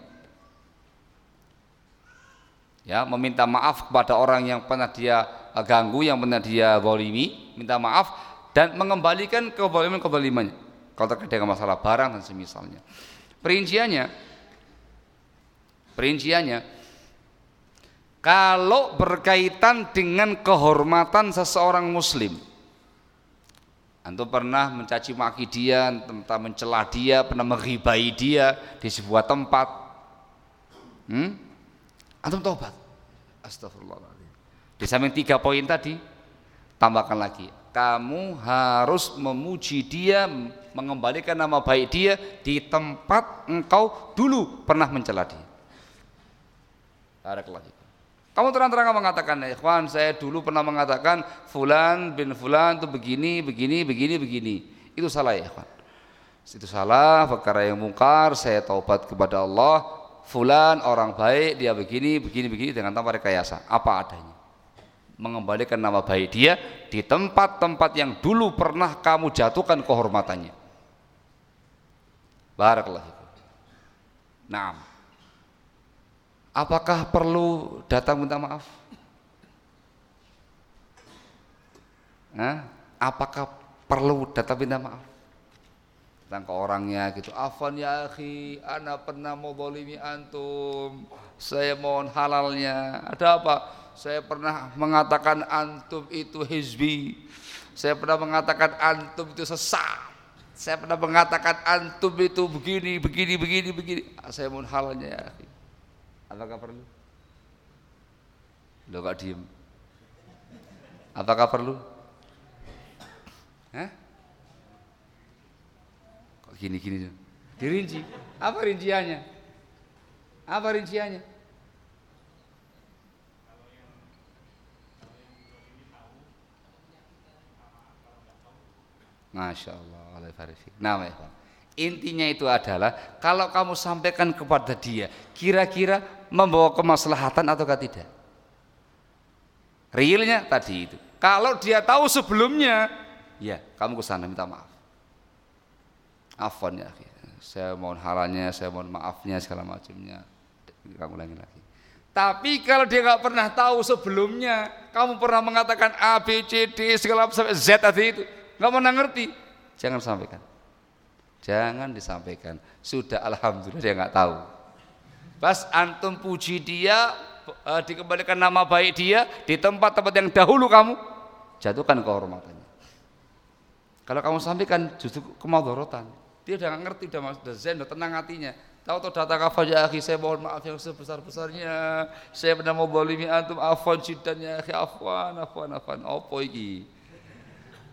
Ya, meminta maaf kepada orang yang pernah dia ganggu, yang pernah dia zalimi, minta maaf dan mengembalikan kezaliman-kezalimannya. Kalau terkait dengan masalah barang dan semisalnya. Perinciannya perinciannya kalau berkaitan dengan kehormatan seseorang muslim Antum pernah mencaci maki dia, tentang mencela dia, pernah menghibai dia di sebuah tempat. Hmm? Antum taubat. Astagfirullahaladzim. Di samping tiga poin tadi, tambahkan lagi. Kamu harus memuji dia, mengembalikan nama baik dia di tempat engkau dulu pernah mencela dia. Barakallahu kamu terang-terangan mengatakan, ya ikhwan, saya dulu pernah mengatakan fulan bin fulan itu begini, begini, begini, begini. Itu salah ya ikhwan. Itu salah, perkara yang mungkar, saya taubat kepada Allah. Fulan orang baik, dia begini, begini, begini dengan tanpa rekayasa. Apa adanya. Mengembalikan nama baik dia di tempat-tempat yang dulu pernah kamu jatuhkan kehormatannya. Barakallahu. Naam. Apakah perlu datang minta maaf? Nah, apakah perlu datang minta maaf? Datang ke orangnya gitu, Afan ya akhi, ana pernah mau bolimi antum, saya mohon halalnya. Ada apa? Saya pernah mengatakan antum itu hizbi, saya pernah mengatakan antum itu sesat, saya pernah mengatakan antum itu begini, begini, begini, begini. Saya mohon halalnya ya. Apakah perlu? Lo kok diem? Apakah perlu? Hah? Kok gini-gini? Dirinci. Apa rinciannya? Apa rinciannya? Masya Allah, Nama ya Intinya itu adalah kalau kamu sampaikan kepada dia, kira-kira membawa kemaslahatan atau tidak? Realnya tadi itu. Kalau dia tahu sebelumnya, ya kamu ke sana minta maaf. Afwan ya, saya mohon halalnya, saya mohon maafnya segala macamnya. Kamu ulangi lagi. Tapi kalau dia nggak pernah tahu sebelumnya, kamu pernah mengatakan A, B, C, D, segala sampai Z tadi itu, nggak pernah ngerti, jangan sampaikan. Jangan disampaikan. Sudah alhamdulillah dia nggak tahu. Pas antum puji dia, uh, dikembalikan nama baik dia di tempat-tempat yang dahulu kamu jatuhkan kehormatannya. Kalau kamu sampaikan justru kemadorotan. Dia udah ngerti, udah, udah zen, udah tenang hatinya. Tahu tuh data kafal ya akhi, saya mohon maaf yang sebesar-besarnya. Saya pernah mau bolimi antum afwan cidan ya akhi, afwan, afwan, afwan. Apa iki?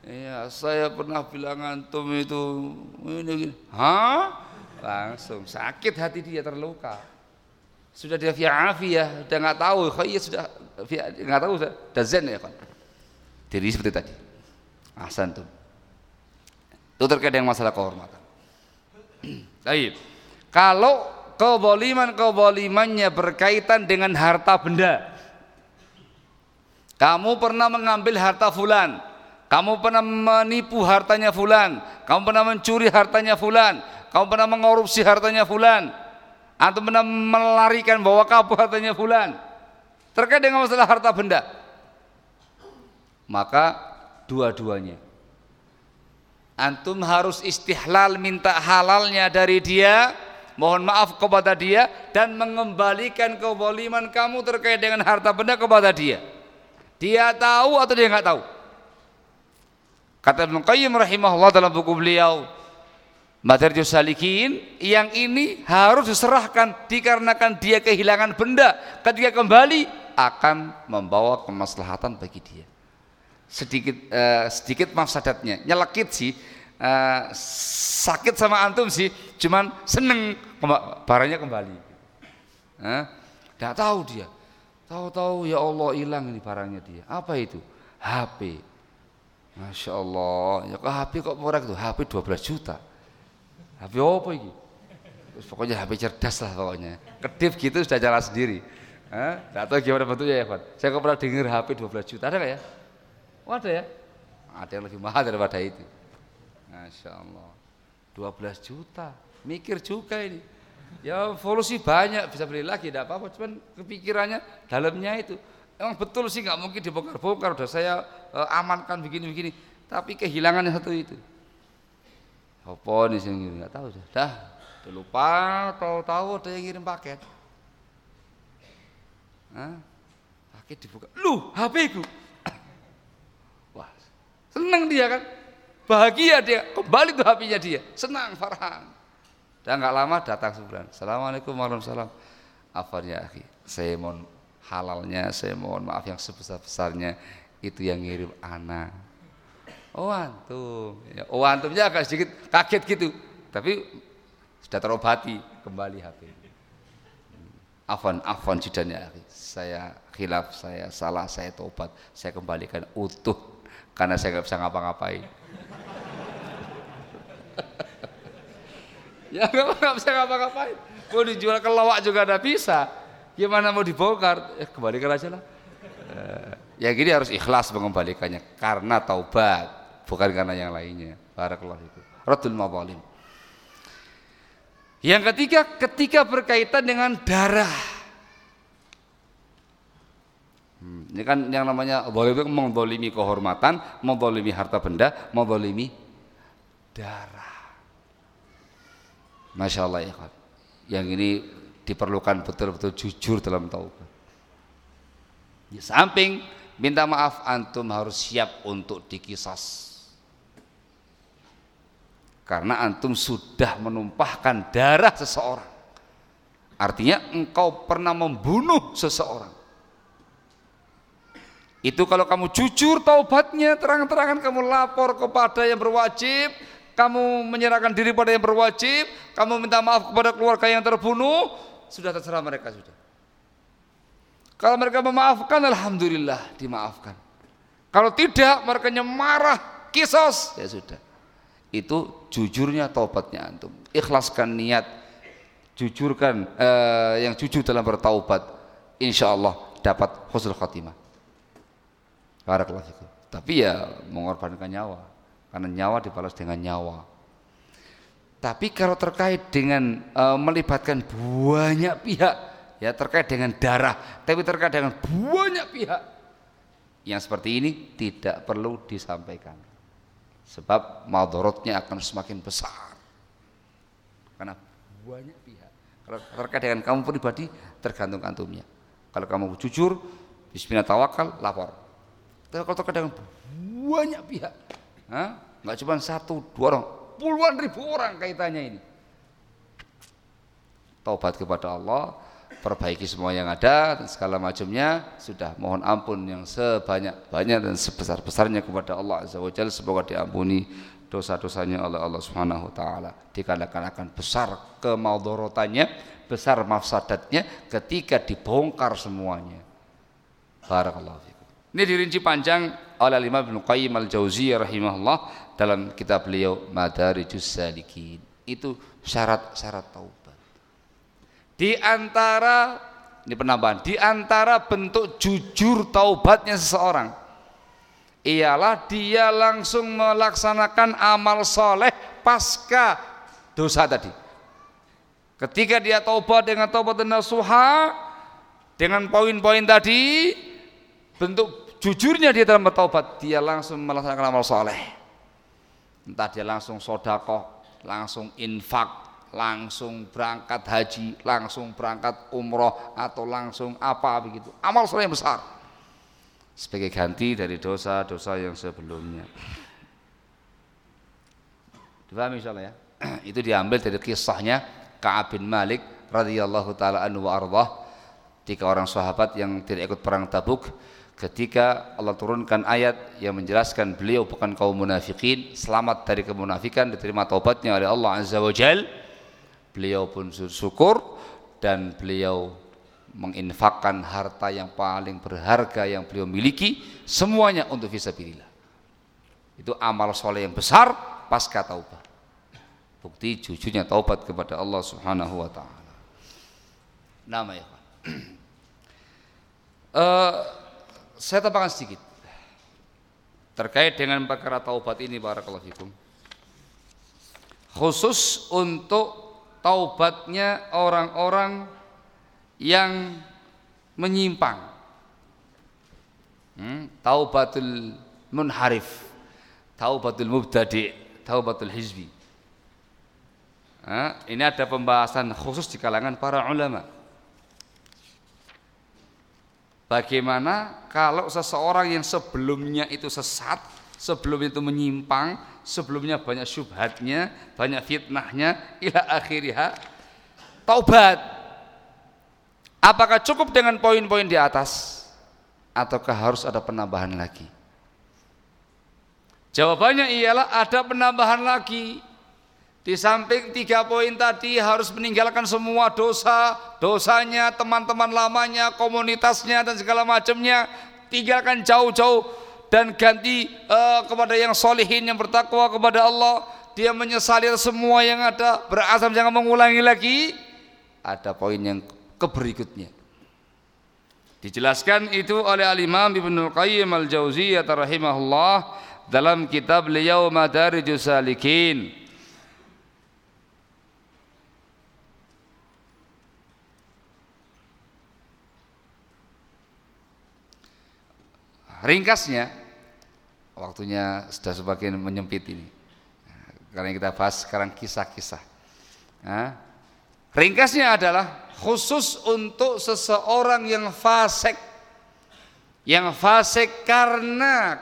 Iya, saya pernah bilang antum itu ini gini. Hah? Langsung sakit hati dia terluka. Sudah dia via ya, udah nggak tahu. Iya sudah via nggak tahu sudah, sudah zen ya kan. Jadi seperti tadi. Ahsan tuh. Itu terkait dengan masalah kehormatan. Baik. Kalau keboliman-kebolimannya berkaitan dengan harta benda. Kamu pernah mengambil harta fulan. Kamu pernah menipu hartanya fulan. Kamu pernah mencuri hartanya fulan. Kamu pernah mengorupsi hartanya fulan. Atau pernah melarikan bawa kabur hartanya fulan. Terkait dengan masalah harta benda. Maka dua-duanya antum harus istihlal minta halalnya dari dia mohon maaf kepada dia dan mengembalikan keboliman kamu terkait dengan harta benda kepada dia dia tahu atau dia nggak tahu kata Ibn Qayyim rahimahullah dalam buku beliau Madarijus Salikin yang ini harus diserahkan dikarenakan dia kehilangan benda. Ketika kembali akan membawa kemaslahatan bagi dia. Sedikit uh, sedikit mafsadatnya. Nyelekit sih uh, sakit sama antum sih cuman seneng barangnya kembali. Tidak tahu dia. Tahu-tahu ya Allah hilang ini barangnya dia. Apa itu? HP Masya Allah ya kok HP kok murah itu HP 12 juta. HP apa ini Terus pokoknya HP cerdas lah pokoknya. Kedip gitu sudah jalan sendiri. Tidak tahu gimana bentuknya ya Pak saya kok pernah dengar HP 12 juta ada nggak ya? Oh, ada ya? Ada yang lebih mahal daripada itu. Masya Allah 12 juta. Mikir juga ini. Ya evolusi banyak bisa beli lagi tidak apa-apa. Cuman kepikirannya dalamnya itu emang betul sih nggak mungkin dibongkar-bongkar. Udah saya uh, amankan begini-begini. Tapi kehilangannya satu itu. Apa nih sih nggak tahu dah. Dah lupa tahu-tahu ada yang ngirim paket. Hah? paket dibuka. Lu HP ku. Wah seneng dia kan? Bahagia dia. Kembali tuh HP-nya dia. Senang farhan. Dan nggak lama datang sebulan. Assalamualaikum warahmatullahi wabarakatuh. Afan ya akhi, saya mohon halalnya, saya mohon maaf yang sebesar-besarnya itu yang ngirim anak. Oh antum, ya, oh antumnya agak sedikit kaget gitu, tapi sudah terobati kembali HP. Afan, afan jidannya. Saya khilaf, saya salah, saya tobat, saya kembalikan utuh karena saya nggak bisa ngapa-ngapain. Ya nggak bisa ngapa-ngapain. Mau dijual ke lawak juga ada bisa. Gimana mau dibongkar? Ya kembalikan aja lah. Eh, ya gini harus ikhlas mengembalikannya karena taubat, bukan karena yang lainnya. Barakallah itu. Radul mawalim. Yang ketiga, ketika berkaitan dengan darah. Hmm, ini kan yang namanya boleh mengdolimi kehormatan, mengdolimi harta benda, mengdolimi darah. Masya Allah ya. Yang ini diperlukan betul-betul jujur dalam taubat. Di samping minta maaf antum harus siap untuk dikisas. Karena antum sudah menumpahkan darah seseorang. Artinya engkau pernah membunuh seseorang. Itu kalau kamu jujur taubatnya, terang-terangan kamu lapor kepada yang berwajib, kamu menyerahkan diri pada yang berwajib, kamu minta maaf kepada keluarga yang terbunuh, sudah terserah mereka sudah. Kalau mereka memaafkan, alhamdulillah dimaafkan. Kalau tidak, mereka marah, kisos, ya sudah. Itu jujurnya taubatnya antum. Ikhlaskan niat, jujurkan eh, yang jujur dalam bertaubat, insya Allah dapat husnul khatimah. Barakallahu Tapi ya mengorbankan nyawa karena nyawa dibalas dengan nyawa. Tapi kalau terkait dengan e, melibatkan banyak pihak, ya terkait dengan darah, tapi terkait dengan banyak pihak. Yang seperti ini tidak perlu disampaikan. Sebab madorotnya akan semakin besar. Karena banyak pihak. Kalau terkait dengan kamu pribadi tergantung antumnya. Kalau kamu jujur, bismillah tawakal, lapor. Tapi kalau terkait dengan banyak pihak, nggak cuma satu, dua orang, puluhan ribu orang kaitannya ini. Taubat kepada Allah, perbaiki semua yang ada dan segala macamnya. Sudah mohon ampun yang sebanyak-banyak dan sebesar-besarnya kepada Allah Azza wa Jalla. Semoga diampuni dosa-dosanya oleh Allah Subhanahu wa taala. Dikarenakan akan besar kemaudorotannya besar mafsadatnya ketika dibongkar semuanya. Barakallahu ini dirinci panjang oleh Imam Ibnu Qayyim Al-Jauziyah rahimahullah dalam kitab beliau Madarijus Salikin itu syarat-syarat taubat di antara ini penambahan, di antara bentuk jujur taubatnya seseorang ialah dia langsung melaksanakan amal soleh pasca dosa tadi. Ketika dia taubat dengan taubat dan nasuha dengan poin-poin tadi bentuk jujurnya dia dalam bertaubat dia langsung melaksanakan amal soleh entah dia langsung sodakoh langsung infak langsung berangkat haji, langsung berangkat umroh atau langsung apa begitu. Amal soleh yang besar sebagai ganti dari dosa-dosa yang sebelumnya. Dipahami insyaallah ya? Itu diambil dari kisahnya Ka'ab bin Malik radhiyallahu taala anhu wa ardah tiga orang sahabat yang tidak ikut perang Tabuk ketika Allah turunkan ayat yang menjelaskan beliau bukan kaum munafikin selamat dari kemunafikan diterima taubatnya oleh Allah azza wa jalla beliau pun syukur dan beliau menginfakkan harta yang paling berharga yang beliau miliki semuanya untuk fisabilillah itu amal soleh yang besar pasca taubat. Bukti jujurnya taubat kepada Allah subhanahu wa ta'ala. Nama ya Pak. Uh, saya tambahkan sedikit terkait dengan perkara taubat ini barakallahu fikum khusus untuk taubatnya orang-orang yang menyimpang. Hmm, taubatul munharif, taubatul mubtadi, taubatul hizbi. Nah, ini ada pembahasan khusus di kalangan para ulama. Bagaimana kalau seseorang yang sebelumnya itu sesat, sebelum itu menyimpang, sebelumnya banyak syubhatnya, banyak fitnahnya, ila akhiriha, taubat. Apakah cukup dengan poin-poin di atas? Ataukah harus ada penambahan lagi? Jawabannya ialah ada penambahan lagi. Di samping tiga poin tadi harus meninggalkan semua dosa, dosanya, teman-teman lamanya, komunitasnya dan segala macamnya. Tinggalkan jauh-jauh dan ganti uh, kepada yang solihin yang bertakwa kepada Allah. Dia menyesali semua yang ada. Berazam jangan mengulangi lagi. Ada poin yang keberikutnya. Dijelaskan itu oleh al-imam Ibnu Qayyim al-Jauziyah rahimahullah dalam kitab beliau Madarijus Salikin ringkasnya waktunya sudah semakin menyempit ini. Karena kita bahas sekarang kisah-kisah. Nah, ringkasnya adalah khusus untuk seseorang yang fasik. Yang fasik karena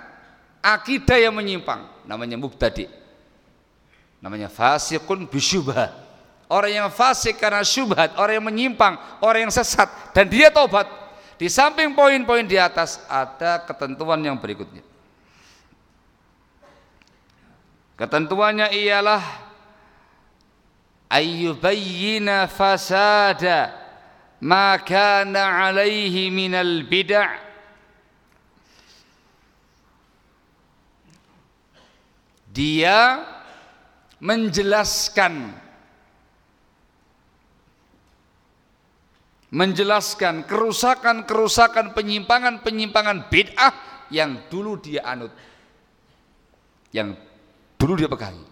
akidah yang menyimpang. Namanya mubtadi. Namanya fasikun bisyubhat orang yang fasik karena syubhat orang yang menyimpang orang yang sesat dan dia taubat di samping poin-poin di atas ada ketentuan yang berikutnya. Ketentuannya ialah ayyubayyina fasada ma kana alaihi minal bid'ah. Dia menjelaskan menjelaskan kerusakan-kerusakan penyimpangan-penyimpangan bid'ah yang dulu dia anut yang dulu dia pegangi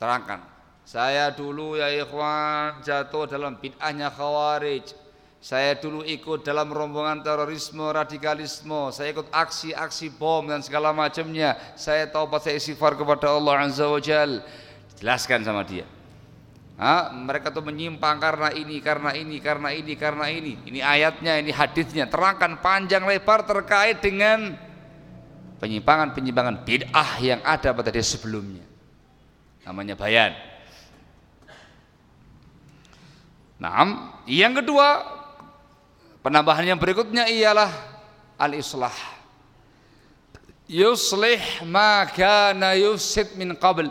terangkan Saya dulu ya ikhwan jatuh dalam bid'ahnya khawarij. Saya dulu ikut dalam rombongan terorisme, radikalisme. Saya ikut aksi-aksi bom dan segala macamnya. Saya taubat, saya istighfar kepada Allah Azza wa Jal. Jelaskan sama dia. Ha? mereka tuh menyimpang karena ini, karena ini, karena ini, karena ini. Ini ayatnya, ini hadisnya. Terangkan panjang lebar terkait dengan penyimpangan-penyimpangan bid'ah yang ada pada dia sebelumnya. Namanya bayan. Nah, yang kedua penambahan yang berikutnya ialah al-islah. Yuslih ma kana yufsid min qabl.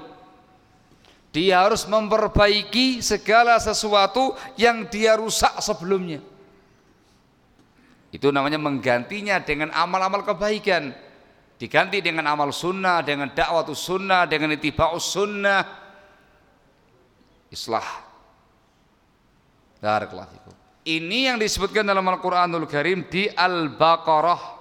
Dia harus memperbaiki segala sesuatu yang dia rusak sebelumnya. Itu namanya menggantinya dengan amal-amal kebaikan. Diganti dengan amal sunnah, dengan dakwah sunnah, dengan itiba'us sunnah. Islah. Ini yang disebutkan dalam Al-Qur'anul Karim di Al-Baqarah.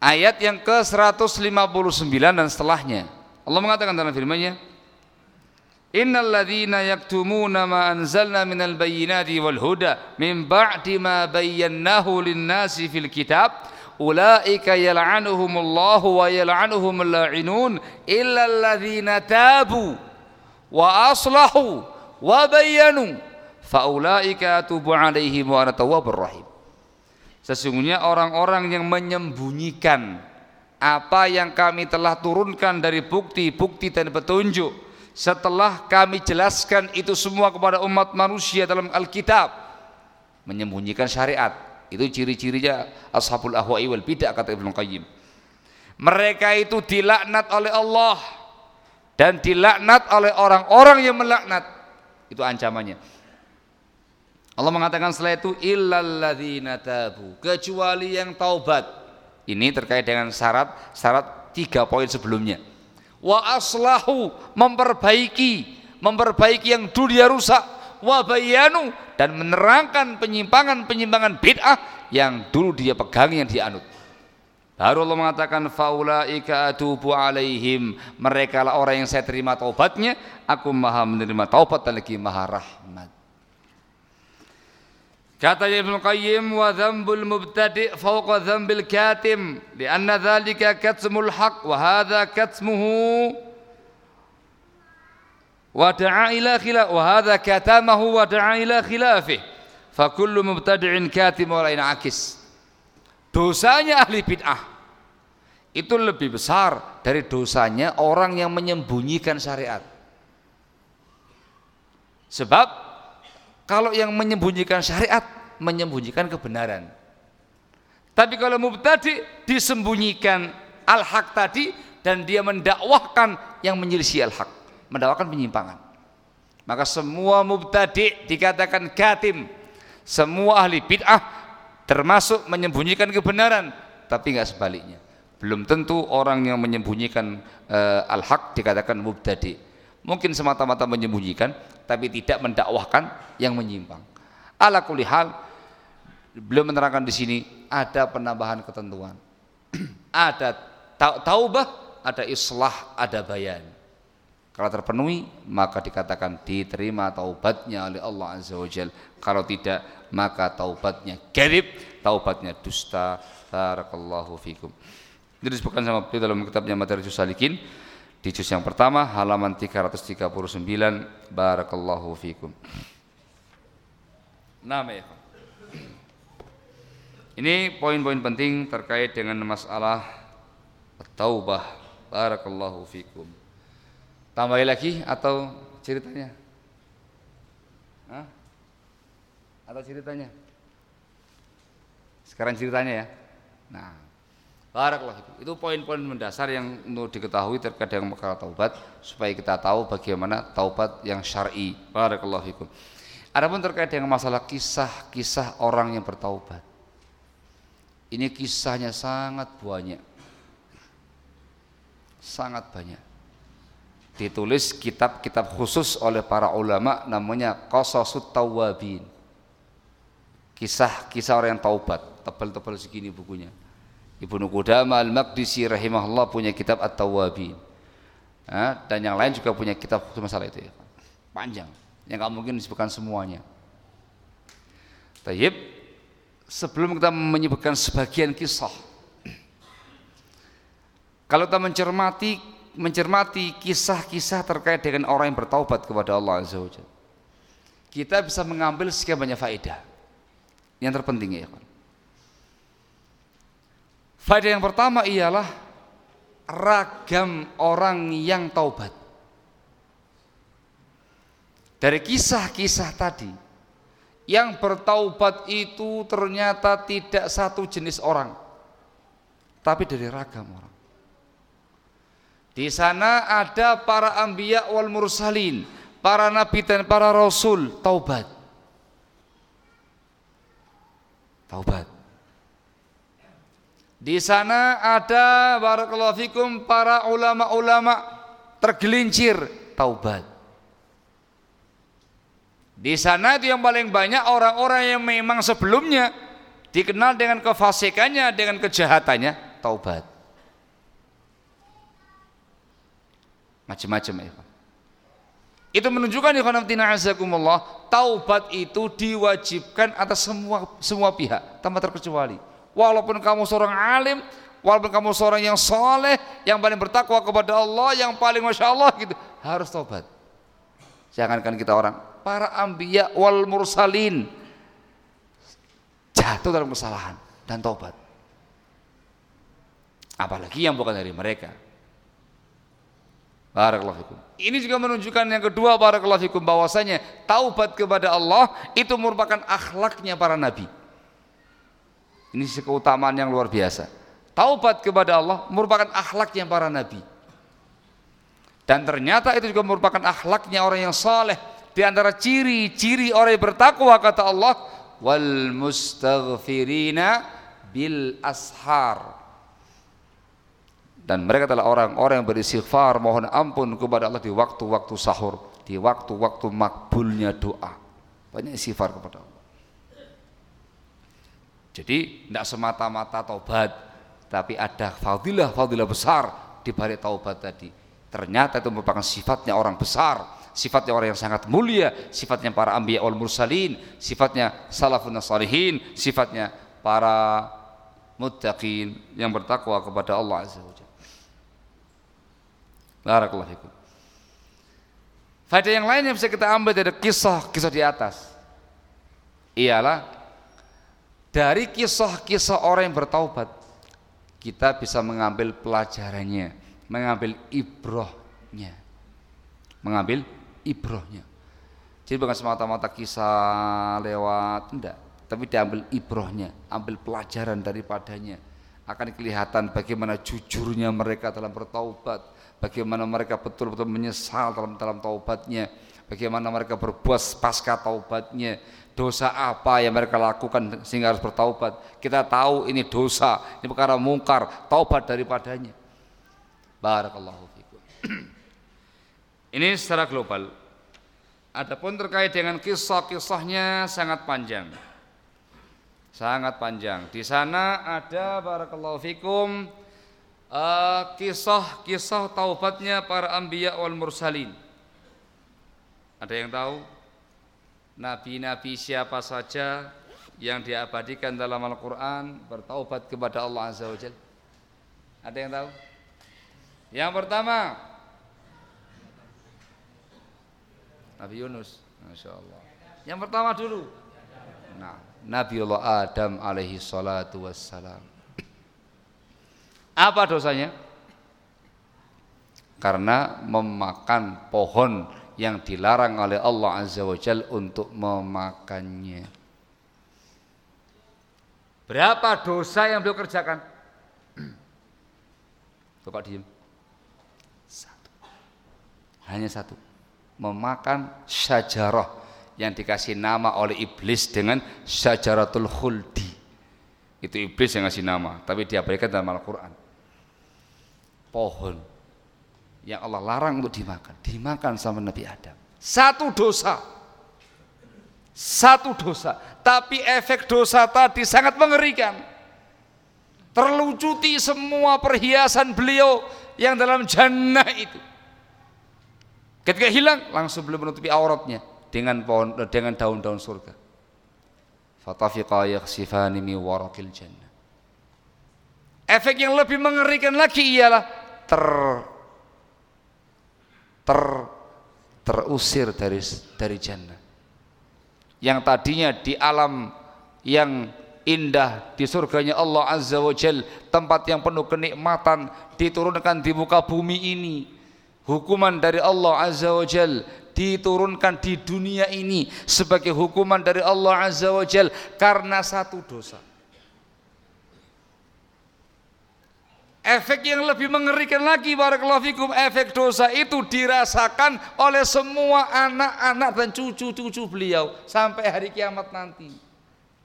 Ayat yang ke-159 dan setelahnya. Allah mengatakan dalam firman-Nya, Innal ladzina yaktumuna ma anzalna minal bayyinati wal huda min ba'di ma bayyanahu lin-nasi fil kitab ulaika yal'anuhumullahu wa yal'anuhumul la'inun illa alladzina tabu wa aslahu wa bayyanu faulaika atubu alaihim wa ana tawwabur rahim. Sesungguhnya orang-orang yang menyembunyikan apa yang kami telah turunkan dari bukti-bukti dan petunjuk setelah kami jelaskan itu semua kepada umat manusia dalam Alkitab menyembunyikan syariat itu ciri-cirinya ashabul ahwa'i wal bid'ah kata Ibnu Qayyim mereka itu dilaknat oleh Allah dan dilaknat oleh orang-orang yang melaknat itu ancamannya. Allah mengatakan setelah itu illalladzina tabu kecuali yang taubat. Ini terkait dengan syarat syarat tiga poin sebelumnya. Wa aslahu memperbaiki memperbaiki yang dulu dia rusak wa bayanu dan menerangkan penyimpangan-penyimpangan bid'ah yang dulu dia pegang yang dia anut. Baru Allah mengatakan faulaika atubu alaihim. Mereka lah orang yang saya terima taubatnya, aku Maha menerima taubat dan lagi Maha rahmat. Kata Ibnu Qayyim wa dzambul mubtadi' fawqa dzambil katim lianna dzalika katmul haq wa hadha katmuhu wa da'a ila khilaf wa hadha katamahu wa da'a ila khilafih fa kullu mubtadi'in katim wa la akis dosanya ahli bid'ah itu lebih besar dari dosanya orang yang menyembunyikan syariat. Sebab kalau yang menyembunyikan syariat menyembunyikan kebenaran. Tapi kalau mubtadi disembunyikan al-haq tadi dan dia mendakwahkan yang menyelisih al-haq, mendakwahkan penyimpangan. Maka semua mubtadi dikatakan katim. Semua ahli bid'ah termasuk menyembunyikan kebenaran, tapi enggak sebaliknya belum tentu orang yang menyembunyikan uh, al-haq dikatakan mubtadi. Mungkin semata-mata menyembunyikan tapi tidak mendakwahkan yang menyimpang. Ala kulli hal belum menerangkan di sini ada penambahan ketentuan. ada taubah, ada islah, ada bayan. Kalau terpenuhi maka dikatakan diterima taubatnya oleh Allah Azza wa Jal. Kalau tidak maka taubatnya garib, taubatnya dusta. Barakallahu fikum. Ini disebutkan sama beliau dalam kitabnya Materi Salikin di juz yang pertama halaman 339 barakallahu fikum. Ya. Ini poin-poin penting terkait dengan masalah taubah. Barakallahu fikum. Tambahin lagi atau ceritanya? Hah? Atau ceritanya? Sekarang ceritanya ya. Nah, Barakallah itu. Itu poin-poin mendasar yang untuk diketahui terkait dengan perkara taubat supaya kita tahu bagaimana taubat yang syar'i. Barakallahu fikum. Adapun terkait dengan masalah kisah-kisah orang yang bertaubat. Ini kisahnya sangat banyak. Sangat banyak. Ditulis kitab-kitab khusus oleh para ulama namanya Qasasut Tawabin. Kisah-kisah orang yang taubat, tebal-tebal segini bukunya Ibnu Qudamah Al-Maqdisi rahimahullah punya kitab At-Tawwabin. Dan yang lain juga punya kitab masalah itu ya. Panjang, yang nggak mungkin disebutkan semuanya. Tayyib, sebelum kita menyebutkan sebagian kisah, kalau kita mencermati mencermati kisah-kisah terkait dengan orang yang bertaubat kepada Allah Azza wa kita bisa mengambil sekian banyak faedah. Yang terpenting ya, Faedah yang pertama ialah ragam orang yang taubat. Dari kisah-kisah tadi, yang bertaubat itu ternyata tidak satu jenis orang, tapi dari ragam orang. Di sana ada para ambiya wal mursalin, para nabi dan para rasul taubat. Taubat. Di sana ada barakallahu fikum para ulama-ulama tergelincir taubat. Di sana itu yang paling banyak orang-orang yang memang sebelumnya dikenal dengan kefasikannya, dengan kejahatannya, taubat. Macam-macam ya. Itu menunjukkan ya azakumullah, taubat itu diwajibkan atas semua semua pihak tanpa terkecuali walaupun kamu seorang alim walaupun kamu seorang yang soleh yang paling bertakwa kepada Allah yang paling masya Allah gitu. Harus tobat. Jangankan kita orang. Para ambiya wal mursalin. Jatuh dalam kesalahan dan tobat. Apalagi yang bukan dari mereka. Barakallahu. Ini juga menunjukkan yang kedua barakallahu fikum bahwasanya taubat kepada Allah itu merupakan akhlaknya para nabi. Ini keutamaan yang luar biasa. Taubat kepada Allah merupakan akhlaknya para nabi. Dan ternyata itu juga merupakan akhlaknya orang yang saleh. Di antara ciri-ciri orang yang bertakwa kata Allah, wal mustaghfirina bil ashar. Dan mereka adalah orang-orang yang beristighfar mohon ampun kepada Allah di waktu-waktu sahur, di waktu-waktu makbulnya doa. Banyak istighfar kepada Allah. Jadi tidak semata-mata taubat, tapi ada fadilah-fadilah besar di balik taubat tadi. Ternyata itu merupakan sifatnya orang besar, sifatnya orang yang sangat mulia, sifatnya para ambiya wal mursalin, sifatnya salafun salihin, sifatnya para muttaqin yang bertakwa kepada Allah Azza wa Jalla. Barakallahu fikum. Faedah yang lain yang bisa kita ambil dari kisah-kisah di atas ialah dari kisah-kisah orang yang bertaubat kita bisa mengambil pelajarannya, mengambil ibrohnya, mengambil ibrohnya. Jadi bukan semata-mata kisah lewat, tidak, tapi diambil ibrohnya, ambil pelajaran daripadanya. Akan kelihatan bagaimana jujurnya mereka dalam bertaubat, bagaimana mereka betul-betul menyesal dalam dalam taubatnya, bagaimana mereka berbuat pasca taubatnya, dosa apa yang mereka lakukan sehingga harus bertaubat. Kita tahu ini dosa, ini perkara mungkar, taubat daripadanya. Barakallahu fikum. ini secara global. Adapun terkait dengan kisah-kisahnya sangat panjang. Sangat panjang. Di sana ada barakallahu fikum uh, kisah-kisah taubatnya para anbiya wal mursalin. Ada yang tahu? Nabi-nabi siapa saja yang diabadikan dalam Al-Quran bertaubat kepada Allah Azza wa Jal ada yang tahu? yang pertama Nabi Yunus Masya Allah yang pertama dulu nah, Nabi Allah Adam alaihi salatu wassalam apa dosanya? karena memakan pohon yang dilarang oleh Allah Azza wa Jal untuk memakannya. Berapa dosa yang beliau kerjakan? Bapak diem. Satu. Hanya satu. Memakan syajarah yang dikasih nama oleh iblis dengan syajaratul khuldi. Itu iblis yang ngasih nama, tapi diabaikan dalam Al-Quran. Pohon yang Allah larang untuk dimakan. Dimakan sama Nabi Adam. Satu dosa. Satu dosa. Tapi efek dosa tadi sangat mengerikan. Terlucuti semua perhiasan beliau yang dalam jannah itu. Ketika hilang langsung belum menutupi auratnya dengan pohon dengan daun-daun surga. Fatafiqa yakhsifani mi warakil jannah. Efek yang lebih mengerikan lagi ialah ter ter terusir dari dari jannah. Yang tadinya di alam yang indah di surganya Allah Azza wa Jal tempat yang penuh kenikmatan diturunkan di muka bumi ini hukuman dari Allah Azza wa Jal diturunkan di dunia ini sebagai hukuman dari Allah Azza wa Jal karena satu dosa Efek yang lebih mengerikan lagi barakallahu fikum efek dosa itu dirasakan oleh semua anak-anak dan cucu-cucu beliau sampai hari kiamat nanti.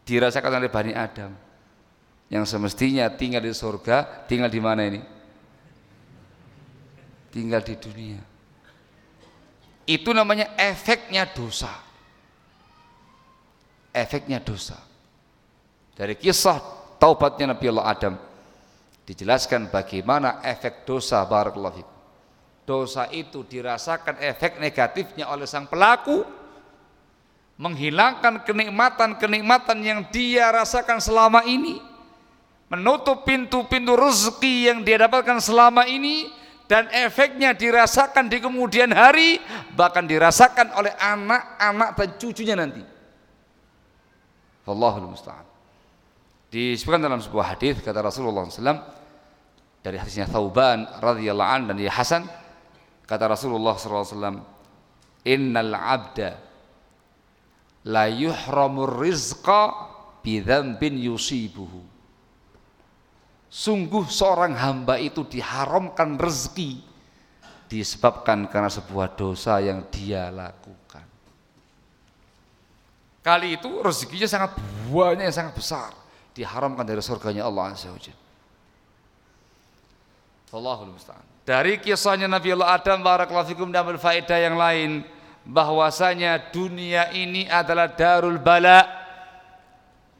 Dirasakan oleh Bani Adam. Yang semestinya tinggal di surga tinggal di mana ini? Tinggal di dunia. Itu namanya efeknya dosa. Efeknya dosa. Dari kisah taubatnya Nabi Allah Adam dijelaskan bagaimana efek dosa barakallahu dosa itu dirasakan efek negatifnya oleh sang pelaku menghilangkan kenikmatan-kenikmatan yang dia rasakan selama ini, menutup pintu-pintu rezeki yang dia dapatkan selama ini, dan efeknya dirasakan di kemudian hari, bahkan dirasakan oleh anak-anak dan cucunya nanti. Allahul musta'an. Disebutkan dalam sebuah hadis kata Rasulullah SAW dari hadisnya Thauban radhiyallahu an dan dia Hasan kata Rasulullah SAW Innal abda la yuhramur rizqa bidzambin yusibuhu. Sungguh seorang hamba itu diharamkan rezeki disebabkan karena sebuah dosa yang dia lakukan. Kali itu rezekinya sangat banyak sangat besar diharamkan dari surganya Allah Azza wa dari kisahnya Nabi Allah Adam barakallahu fikum dan berfaedah yang lain. Bahwasanya dunia ini adalah darul bala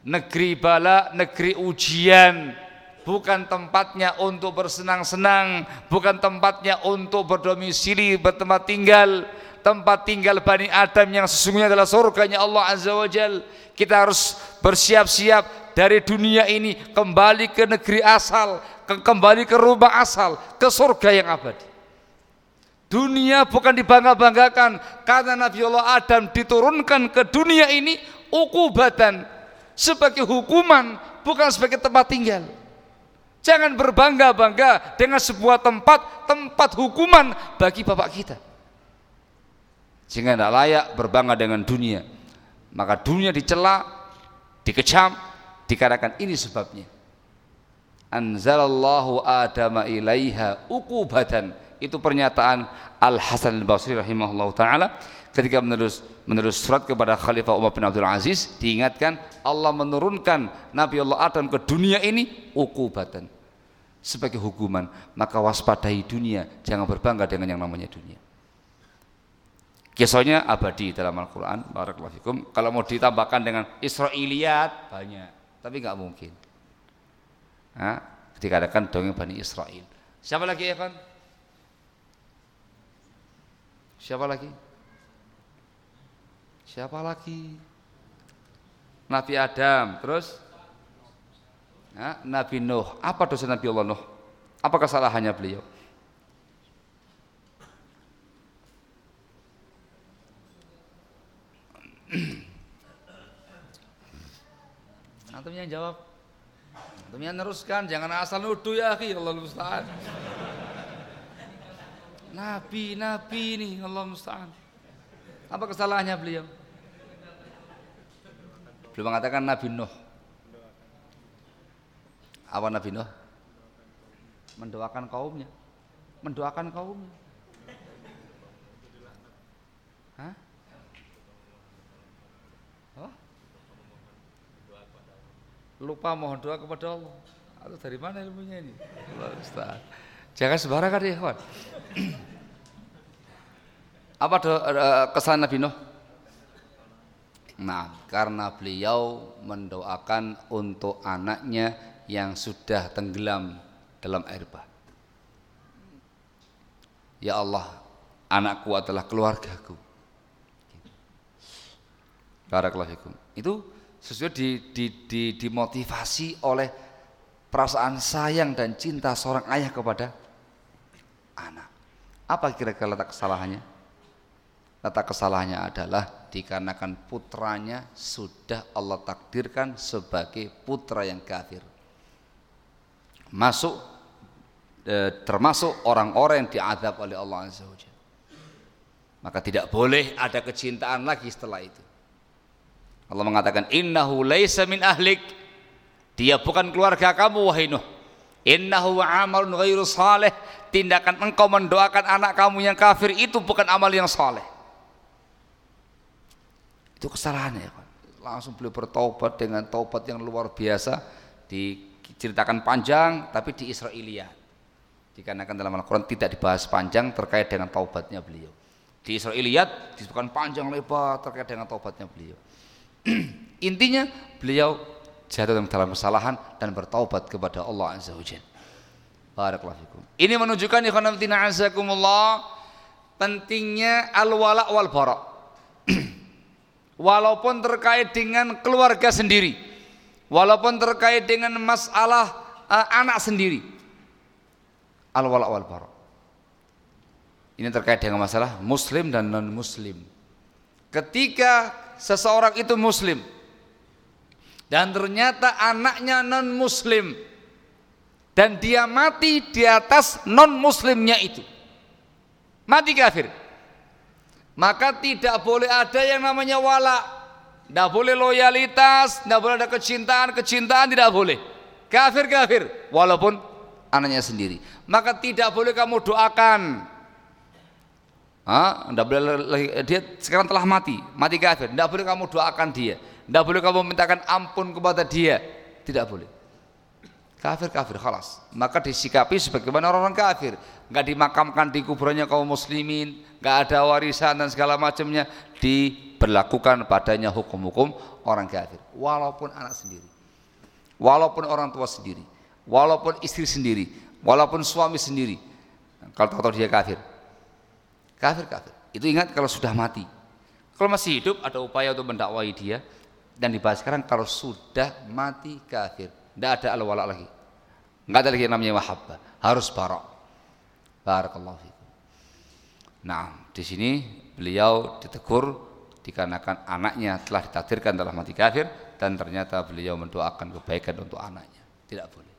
negeri bala negeri ujian. Bukan tempatnya untuk bersenang-senang bukan tempatnya untuk berdomisili bertempat tinggal tempat tinggal Bani Adam yang sesungguhnya adalah surganya Allah Azza wa Jal kita harus bersiap-siap dari dunia ini kembali ke negeri asal kembali ke rumah asal ke surga yang abadi Dunia bukan dibangga-banggakan karena Nabi Allah Adam diturunkan ke dunia ini ukubatan sebagai hukuman bukan sebagai tempat tinggal. Jangan berbangga-bangga dengan sebuah tempat tempat hukuman bagi bapak kita. Sehingga tidak layak berbangga dengan dunia. Maka dunia dicela, dikecam, dikatakan ini sebabnya. Anzalallahu Adama ilaiha ukubatan itu pernyataan Al Hasan Al Basri rahimahullah taala. Ketika menulis menulis surat kepada Khalifah Umar bin Abdul Aziz diingatkan Allah menurunkan Nabi Allah Adam ke dunia ini ukubatan sebagai hukuman. Maka waspadai dunia jangan berbangga dengan yang namanya dunia kisahnya abadi dalam Al-Quran kalau mau ditambahkan dengan Israiliyat banyak tapi nggak mungkin nah, dikatakan dongeng Bani Israel siapa lagi ya kan Siapa lagi? Siapa lagi? Nabi Adam, terus ya, Nabi Nuh. Apa dosa Nabi Allah Nuh? Apa kesalahannya beliau? Antum yang jawab. Antum yang neruskan, jangan asal nuduh ya, Allah musta'an. Nabi, Nabi ini Allah musta'an. Apa kesalahannya beliau? Beliau mengatakan Nabi Nuh. Apa Nabi Nuh? Mendoakan kaumnya. Mendoakan kaumnya. Hah? Lupa mohon doa kepada Allah. Atau dari mana ilmunya ini? Ustaz. Jangan sembarangan ya kawan. Apa do, uh, kesalahan Nabi Nuh? Nah, karena beliau mendoakan untuk anaknya yang sudah tenggelam dalam air bah. Ya Allah, Anakku adalah keluargaku. Barakallahu Itu sesuai di, di, di, dimotivasi oleh perasaan sayang dan cinta seorang ayah kepada anak. Apa kira-kira letak kesalahannya? Letak kesalahannya adalah dikarenakan putranya sudah Allah takdirkan sebagai putra yang kafir. Masuk eh, termasuk orang-orang yang diadab oleh Allah Azza Maka tidak boleh ada kecintaan lagi setelah itu. Allah mengatakan innahu laisa min ahlik. Dia bukan keluarga kamu wahai Nuh. Innahu amalun ghairu saleh. Tindakan engkau mendoakan anak kamu yang kafir itu bukan amal yang saleh. Itu kesalahannya ya Langsung beliau bertobat dengan taubat yang luar biasa diceritakan panjang tapi di Israiliyat. Dikarenakan dalam Al-Quran tidak dibahas panjang terkait dengan taubatnya beliau. Di Israiliyat disebutkan panjang lebar terkait dengan taubatnya beliau. Intinya beliau jatuh dalam kesalahan dan bertaubat kepada Allah Azza wa Barakallahu Ini menunjukkan ikhwan azakumullah pentingnya al-wala wal bara. walaupun terkait dengan keluarga sendiri, walaupun terkait dengan masalah uh, anak sendiri. Al-wala wal bara. Ini terkait dengan masalah muslim dan non muslim. Ketika seseorang itu muslim. Dan ternyata anaknya non muslim dan dia mati di atas non muslimnya itu. Mati kafir. Maka tidak boleh ada yang namanya wala. Tidak boleh loyalitas tidak boleh ada kecintaan kecintaan tidak boleh. Kafir kafir. Walaupun anaknya sendiri. Maka tidak boleh kamu doakan Ah, boleh dia sekarang telah mati, mati kafir. Tidak boleh kamu doakan dia. Tidak boleh kamu mintakan ampun kepada dia. Tidak boleh. Kafir kafir khalas. Maka disikapi sebagaimana orang-orang kafir. Enggak dimakamkan di kuburannya kaum muslimin, enggak ada warisan dan segala macamnya diberlakukan padanya hukum-hukum orang kafir walaupun anak sendiri. Walaupun orang tua sendiri, walaupun istri sendiri, walaupun suami sendiri. Kalau tahu-tahu dia kafir, Kafir kafir. Itu ingat kalau sudah mati. Kalau masih hidup ada upaya untuk mendakwai dia dan dibahas sekarang kalau sudah mati kafir. Tidak ada al-wala lagi. Enggak ada lagi yang namanya mahabbah. Harus barok. Barakallahu fikum. Nah, di sini beliau ditegur dikarenakan anaknya telah ditakdirkan dalam mati kafir dan ternyata beliau mendoakan kebaikan untuk anaknya. Tidak boleh.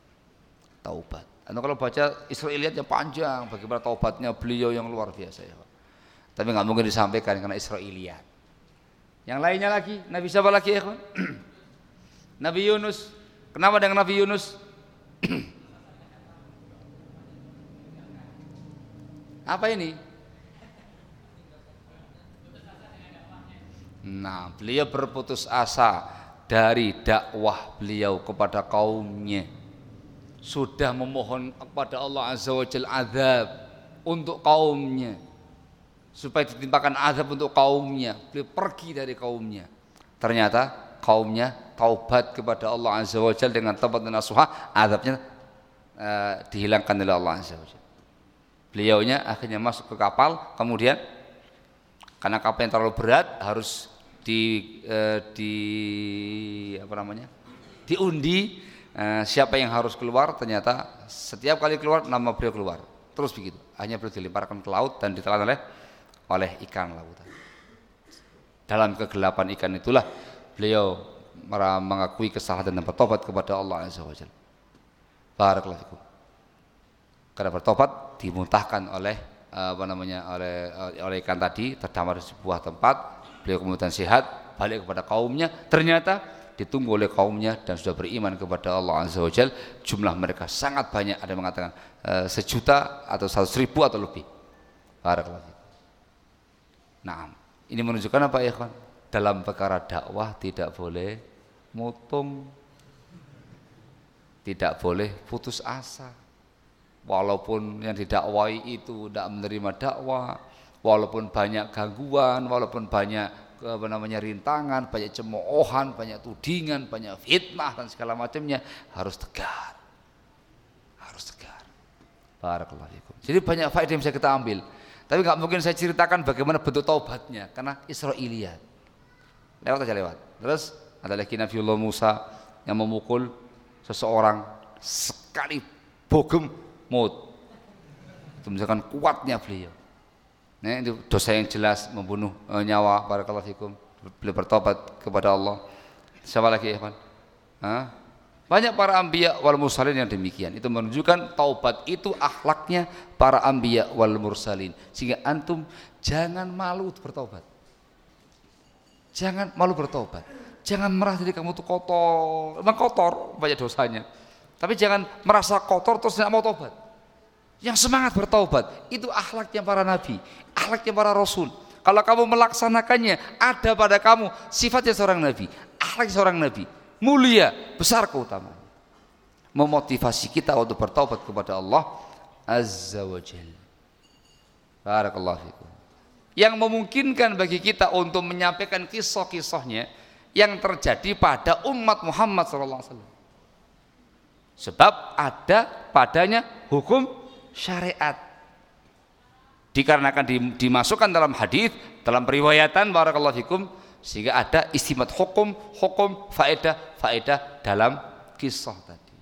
Taubat. Anda kalau baca Israiliyatnya panjang, bagaimana taubatnya beliau yang luar biasa ya. Tapi nggak mungkin disampaikan karena Israiliyat. Yang lainnya lagi, Nabi siapa lagi ya? Nabi Yunus. Kenapa dengan Nabi Yunus? Apa ini? Nah, beliau berputus asa dari dakwah beliau kepada kaumnya. Sudah memohon kepada Allah Azza wa Jalla azab untuk kaumnya supaya ditimpakan azab untuk kaumnya. Beliau pergi dari kaumnya. Ternyata kaumnya taubat kepada Allah Azza wa Jalla dengan taubat dan nasuha azabnya uh, dihilangkan oleh Allah Azza wa Jalla. Beliaunya akhirnya masuk ke kapal kemudian karena kapal yang terlalu berat harus di uh, di apa namanya diundi uh, siapa yang harus keluar ternyata setiap kali keluar nama beliau keluar. Terus begitu. Hanya beliau dilemparkan ke laut dan ditelan oleh oleh ikan lautan. Dalam kegelapan ikan itulah beliau mengakui kesalahan dan bertobat kepada Allah Azza wa Jalla. Barakallahu fikum. Karena bertobat dimuntahkan oleh apa namanya oleh oleh ikan tadi terdampar di sebuah tempat, beliau kemudian sehat, balik kepada kaumnya, ternyata ditunggu oleh kaumnya dan sudah beriman kepada Allah Azza wa Jalla. Jumlah mereka sangat banyak, ada yang mengatakan uh, sejuta atau seratus ribu atau lebih. Barakallahu Nah, ini menunjukkan apa ya kawan? Dalam perkara dakwah tidak boleh mutung, tidak boleh putus asa. Walaupun yang didakwai itu tidak menerima dakwah, walaupun banyak gangguan, walaupun banyak apa namanya rintangan, banyak cemoohan, banyak tudingan, banyak fitnah dan segala macamnya harus tegar. Harus tegar. Barakallahu. Jadi banyak faedah yang bisa kita ambil. Tapi nggak mungkin saya ceritakan bagaimana bentuk taubatnya karena Israiliyat. Lewat aja lewat. Terus ada lagi Nabiullah Musa yang memukul seseorang sekali bogem maut. Itu misalkan kuatnya beliau. Nah, itu dosa yang jelas membunuh e, nyawa barakallahu fikum. Beliau bertobat kepada Allah. Siapa lagi ya, Hah? Banyak para ambiya wal mursalin yang demikian. Itu menunjukkan taubat itu akhlaknya para ambiya wal mursalin. Sehingga antum jangan malu bertobat. Jangan malu bertobat. Jangan merasa diri kamu itu kotor. Memang kotor banyak dosanya. Tapi jangan merasa kotor terus tidak mau tobat. Yang semangat bertobat itu akhlaknya para nabi, akhlaknya para rasul. Kalau kamu melaksanakannya, ada pada kamu sifatnya seorang nabi, akhlaknya seorang nabi mulia, besar keutamaan. Memotivasi kita untuk bertaubat kepada Allah Azza wa Jalla. Barakallahu fikum. Yang memungkinkan bagi kita untuk menyampaikan kisah-kisahnya yang terjadi pada umat Muhammad SAW. Sebab ada padanya hukum syariat. Dikarenakan dimasukkan dalam hadis, dalam periwayatan barakallahu fikum, sehingga ada istimat hukum hukum faedah faedah dalam kisah tadi.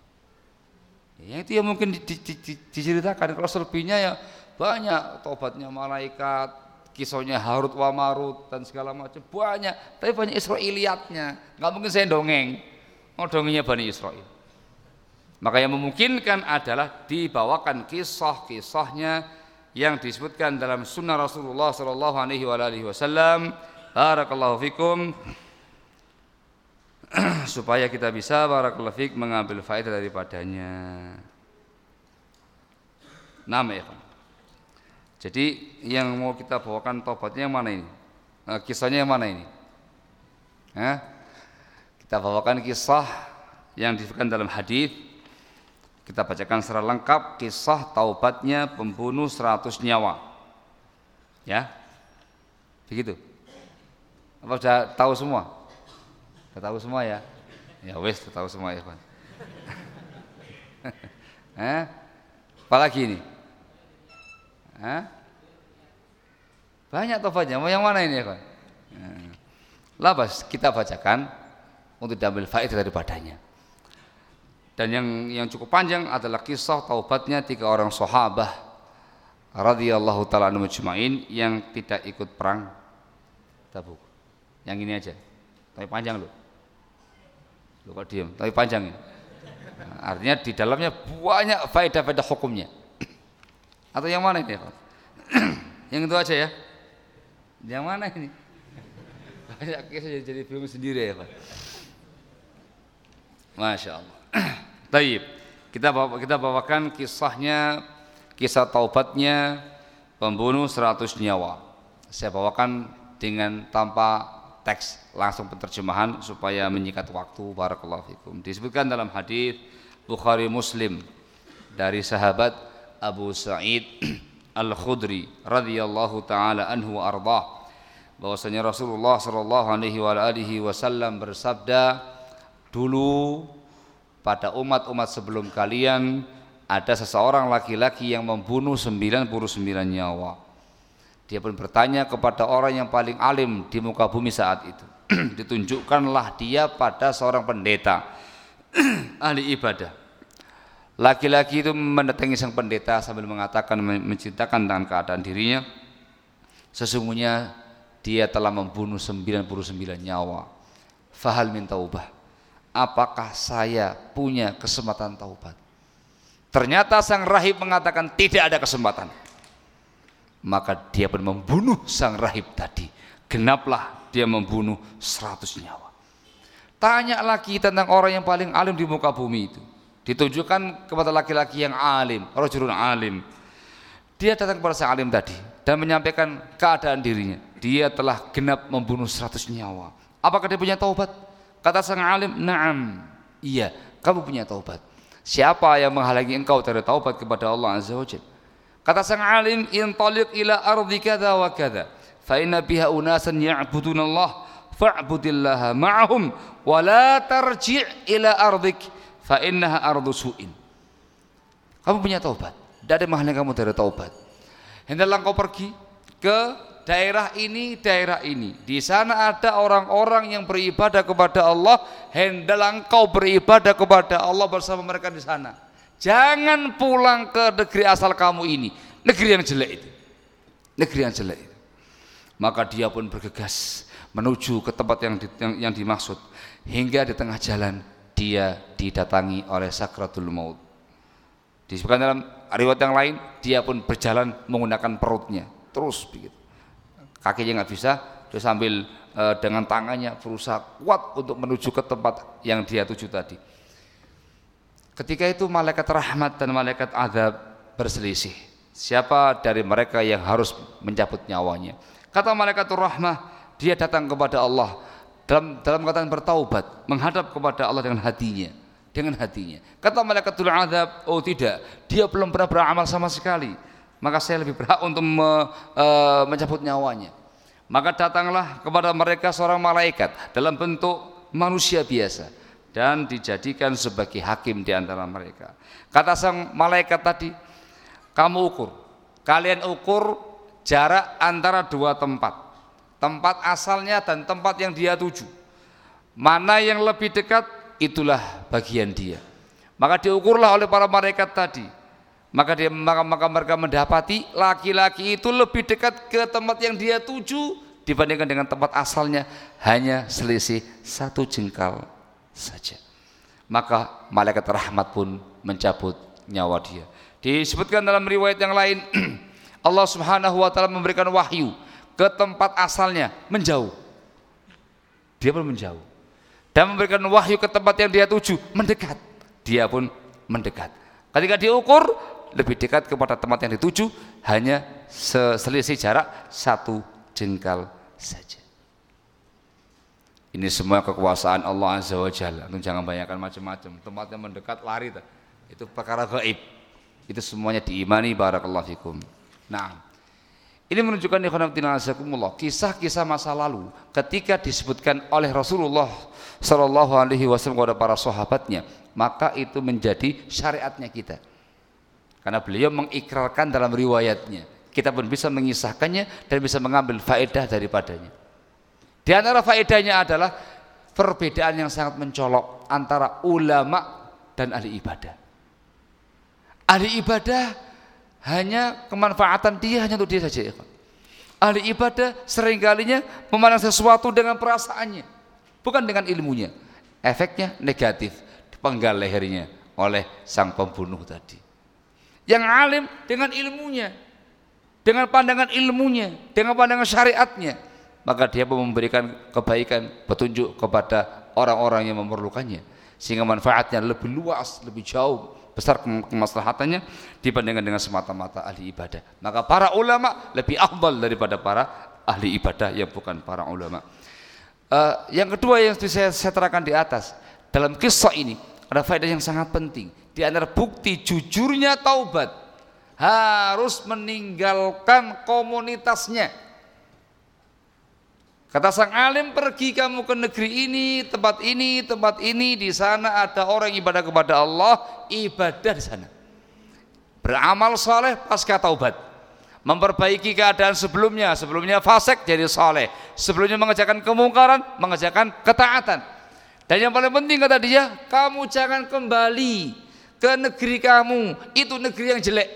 Yang itu yang mungkin di, di, di, diceritakan. Kalau selebihnya ya banyak. Tobatnya malaikat kisahnya Harut wa Marut dan segala macam. Banyak. Tapi banyak Israiliyatnya nggak mungkin saya dongeng. Mau dongengnya Bani Israel. Maka yang memungkinkan adalah dibawakan kisah-kisahnya yang disebutkan dalam sunnah Rasulullah Sallallahu Alaihi Wasallam Barakallahu fikum supaya kita bisa barakallahu fik mengambil faedah daripadanya. Nama ya Jadi yang mau kita bawakan tobatnya yang mana ini? Eh, kisahnya yang mana ini? Eh? Kita bawakan kisah yang disebutkan dalam hadis. Kita bacakan secara lengkap kisah taubatnya pembunuh 100 nyawa. Ya. Begitu. Apa sudah tahu semua? Sudah tahu semua ya? Ya wes, sudah tahu semua ya, Pak. eh? Apalagi ini? Eh? Banyak tobatnya. Mau yang mana ini ya, Pak? Eh. Labas kita bacakan untuk diambil faedah daripadanya. Dan yang yang cukup panjang adalah kisah taubatnya tiga orang sahabat radhiyallahu taala anhum yang tidak ikut perang Tabuk. Yang ini aja. Tapi panjang loh. Lo kok diem? Tapi panjang ya. Artinya di dalamnya banyak faedah-faedah hukumnya. Atau yang mana ini? yang itu aja ya. Yang mana ini? Banyak kisah jadi, jadi bingung sendiri ya Pak. Masya Allah. Taib. Kita bawa, kita bawakan kisahnya, kisah taubatnya pembunuh 100 nyawa. Saya bawakan dengan tanpa teks langsung penerjemahan supaya menyikat waktu. Barakallahu fikum. Disebutkan dalam hadis Bukhari Muslim dari sahabat Abu Sa'id Al-Khudri radhiyallahu taala anhu wa ardah. Bahwasanya Rasulullah sallallahu alaihi wa alihi wasallam bersabda dulu pada umat-umat sebelum kalian ada seseorang laki-laki yang membunuh 99 nyawa dia pun bertanya kepada orang yang paling alim di muka bumi saat itu. Ditunjukkanlah dia pada seorang pendeta ahli ibadah. Laki-laki itu mendatangi sang pendeta sambil mengatakan menceritakan dengan keadaan dirinya. Sesungguhnya dia telah membunuh 99 nyawa. Fahal min taubah. Apakah saya punya kesempatan taubat? Ternyata sang rahib mengatakan tidak ada kesempatan maka dia pun membunuh sang rahib tadi. Genaplah dia membunuh seratus nyawa. Tanya lagi tentang orang yang paling alim di muka bumi itu. Ditujukan kepada laki-laki yang alim rajulun alim. Dia datang kepada sang alim tadi dan menyampaikan keadaan dirinya. Dia telah genap membunuh seratus nyawa. Apakah dia punya taubat? Kata sang alim na'am iya kamu punya taubat. Siapa yang menghalangi engkau dari taubat kepada Allah azza wajalla Kata sang alim, intaliq ila ardi kada wa kada. Fa inna biha unasan ya'buduna Allah fa'budillaha ma'ahum wa la tarji' ila ardik fa innaha ardu su'in. Kamu punya taubat. Ada menghalangi kamu dari taubat. Hendaklah kau pergi ke daerah ini, daerah ini. Di sana ada orang-orang yang beribadah kepada Allah. Hendaklah engkau beribadah kepada Allah bersama mereka di sana. Jangan pulang ke negeri asal kamu ini, negeri yang jelek itu. Negeri yang jelek itu. Maka dia pun bergegas menuju ke tempat yang, di, yang, yang dimaksud. Hingga di tengah jalan dia didatangi oleh sakratul maut. Disebutkan dalam riwayat yang lain, dia pun berjalan menggunakan perutnya, terus begitu. Kakinya nggak bisa, dia sambil e, dengan tangannya berusaha kuat untuk menuju ke tempat yang dia tuju tadi. Ketika itu malaikat rahmat dan malaikat azab berselisih. Siapa dari mereka yang harus mencabut nyawanya? Kata malaikat rahmah, dia datang kepada Allah dalam dalam keadaan bertaubat, menghadap kepada Allah dengan hatinya, dengan hatinya. Kata malaikatul azab, oh tidak, dia belum pernah beramal sama sekali. Maka saya lebih berhak untuk me, e, mencabut nyawanya. Maka datanglah kepada mereka seorang malaikat dalam bentuk manusia biasa dan dijadikan sebagai hakim di antara mereka. Kata sang malaikat tadi, kamu ukur, kalian ukur jarak antara dua tempat tempat asalnya dan tempat yang dia tuju. Mana yang lebih dekat, itulah bagian dia. Maka diukurlah oleh para malaikat tadi. Maka dia maka, maka mereka mendapati laki-laki itu lebih dekat ke tempat yang dia tuju dibandingkan dengan tempat asalnya hanya selisih satu jengkal saja. Maka malaikat rahmat pun mencabut nyawa dia. Disebutkan dalam riwayat yang lain Allah Subhanahu wa taala memberikan wahyu ke tempat asalnya menjauh. Dia pun menjauh. Dan memberikan wahyu ke tempat yang dia tuju mendekat. Dia pun mendekat. Ketika diukur lebih dekat kepada tempat yang dituju hanya selisih jarak satu jengkal saja ini semua kekuasaan Allah Azza wa Jalla. Jangan bayangkan macam-macam. Tempat yang mendekat lari itu perkara gaib. Itu semuanya diimani barakallahu fikum. Nah ini menunjukkan kisah-kisah masa lalu ketika disebutkan oleh Rasulullah Shallallahu Alaihi Wasallam kepada para sahabatnya, maka itu menjadi syariatnya kita. Karena beliau mengikrarkan dalam riwayatnya, kita pun bisa mengisahkannya dan bisa mengambil faedah daripadanya. Di antara faedahnya adalah perbedaan yang sangat mencolok antara ulama dan ahli ibadah. Ahli ibadah hanya kemanfaatan dia hanya untuk dia saja. Ahli ibadah seringkalinya memandang sesuatu dengan perasaannya, bukan dengan ilmunya. Efeknya negatif, dipenggal lehernya oleh sang pembunuh tadi. Yang alim dengan ilmunya, dengan pandangan ilmunya, dengan pandangan syariatnya, maka dia memberikan kebaikan, petunjuk kepada orang-orang yang memerlukannya sehingga manfaatnya lebih luas, lebih jauh besar kemaslahatannya dibandingkan dengan semata-mata ahli ibadah. Maka para ulama lebih afdal daripada para ahli ibadah yang bukan para ulama. Uh, yang kedua yang saya, saya terangkan di atas dalam kisah ini ada faedah yang sangat penting. Di antara bukti jujurnya taubat harus meninggalkan komunitasnya Kata sang alim pergi kamu ke negeri ini, tempat ini, tempat ini, di sana ada orang ibadah kepada Allah, ibadah di sana. Beramal soleh pasca taubat. Memperbaiki keadaan sebelumnya, sebelumnya fasik jadi soleh. Sebelumnya mengerjakan kemungkaran, mengerjakan ketaatan. Dan yang paling penting kata dia, kamu jangan kembali ke negeri kamu, itu negeri yang jelek.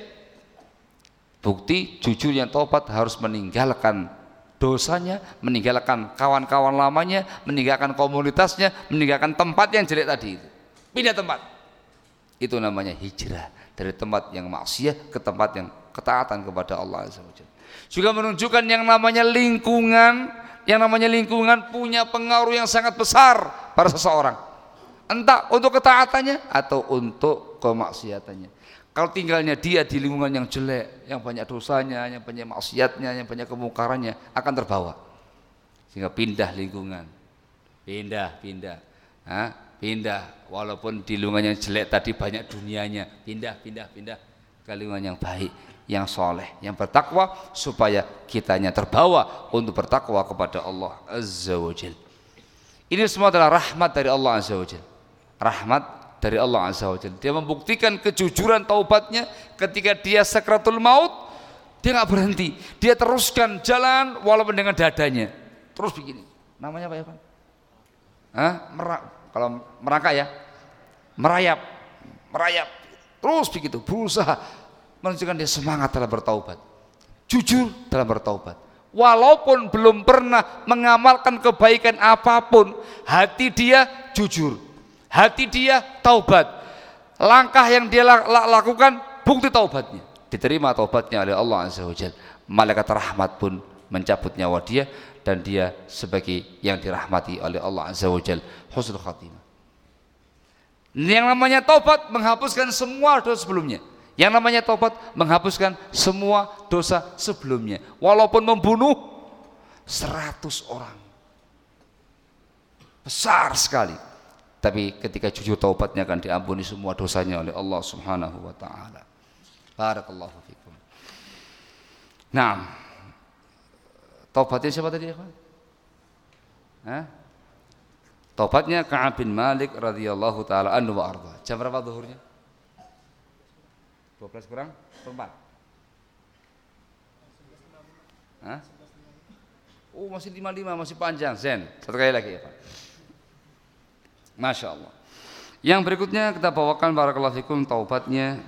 Bukti jujur yang taubat harus meninggalkan dosanya, meninggalkan kawan-kawan lamanya, meninggalkan komunitasnya, meninggalkan tempat yang jelek tadi itu. Pindah tempat. Itu namanya hijrah dari tempat yang maksiat ke tempat yang ketaatan kepada Allah Juga menunjukkan yang namanya lingkungan, yang namanya lingkungan punya pengaruh yang sangat besar pada seseorang. Entah untuk ketaatannya atau untuk kemaksiatannya. Kalau tinggalnya dia di lingkungan yang jelek, yang banyak dosanya, yang banyak maksiatnya, yang banyak kemungkarannya, akan terbawa. Sehingga pindah lingkungan. Pindah, pindah. Hah? Pindah. Walaupun di lingkungan yang jelek tadi banyak dunianya. Pindah, pindah, pindah ke lingkungan yang baik, yang soleh, yang bertakwa supaya kitanya terbawa untuk bertakwa kepada Allah Azza wa Jal. Ini semua adalah rahmat dari Allah Azza wa Jal. Rahmat dari Allah Azza wa Jalla. Dia membuktikan kejujuran taubatnya ketika dia sakratul maut, dia nggak berhenti. Dia teruskan jalan walaupun dengan dadanya. Terus begini. Namanya apa ya, Pak? Hah? Merak. Kalau merangkak ya. Merayap. Merayap. Terus begitu, berusaha menunjukkan dia semangat dalam bertaubat. Jujur dalam bertaubat. Walaupun belum pernah mengamalkan kebaikan apa pun, hati dia jujur hati dia taubat. Langkah yang dia lakukan bukti taubatnya. Diterima taubatnya oleh Allah Azza wa Jal. Malaikat rahmat pun mencabut nyawa dia dan dia sebagai yang dirahmati oleh Allah Azza wa Jal. Husnul khatimah. Yang namanya taubat menghapuskan semua dosa sebelumnya. Yang namanya taubat menghapuskan semua dosa sebelumnya. Walaupun membunuh seratus orang. Besar sekali tapi ketika jujur taubatnya akan diampuni semua dosanya oleh Allah Subhanahu wa taala. Barakallahu fikum. Nah, taubatnya siapa tadi ya, Pak? Hah? Taubatnya Ka'ab bin Malik radhiyallahu taala anhu wa arda. Jam berapa zuhurnya? 12 kurang? Perempat. Hah? Oh masih 55 masih panjang Zen. Satu kali lagi ya Pak. Masya Allah. Yang berikutnya kita bawakan barakallahu fikum taubatnya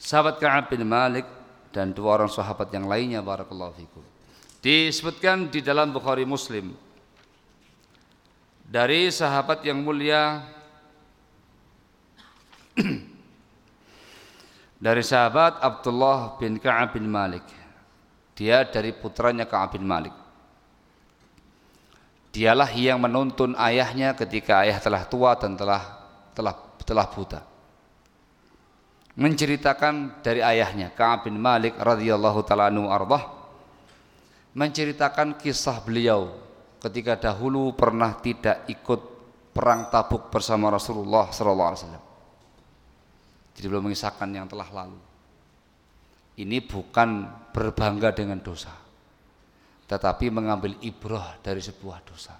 sahabat Ka'ab bin Malik dan dua orang sahabat yang lainnya barakallahu fikum. Disebutkan di dalam Bukhari Muslim dari sahabat yang mulia dari sahabat Abdullah bin Ka'ab bin Malik. Dia dari putranya Ka'ab bin Malik. Dialah yang menuntun ayahnya ketika ayah telah tua dan telah telah telah buta. Menceritakan dari ayahnya Ka'ab bin Malik radhiyallahu taala anhu ardah menceritakan kisah beliau ketika dahulu pernah tidak ikut perang Tabuk bersama Rasulullah sallallahu alaihi wasallam. Jadi belum mengisahkan yang telah lalu. Ini bukan berbangga dengan dosa tetapi mengambil ibrah dari sebuah dosa.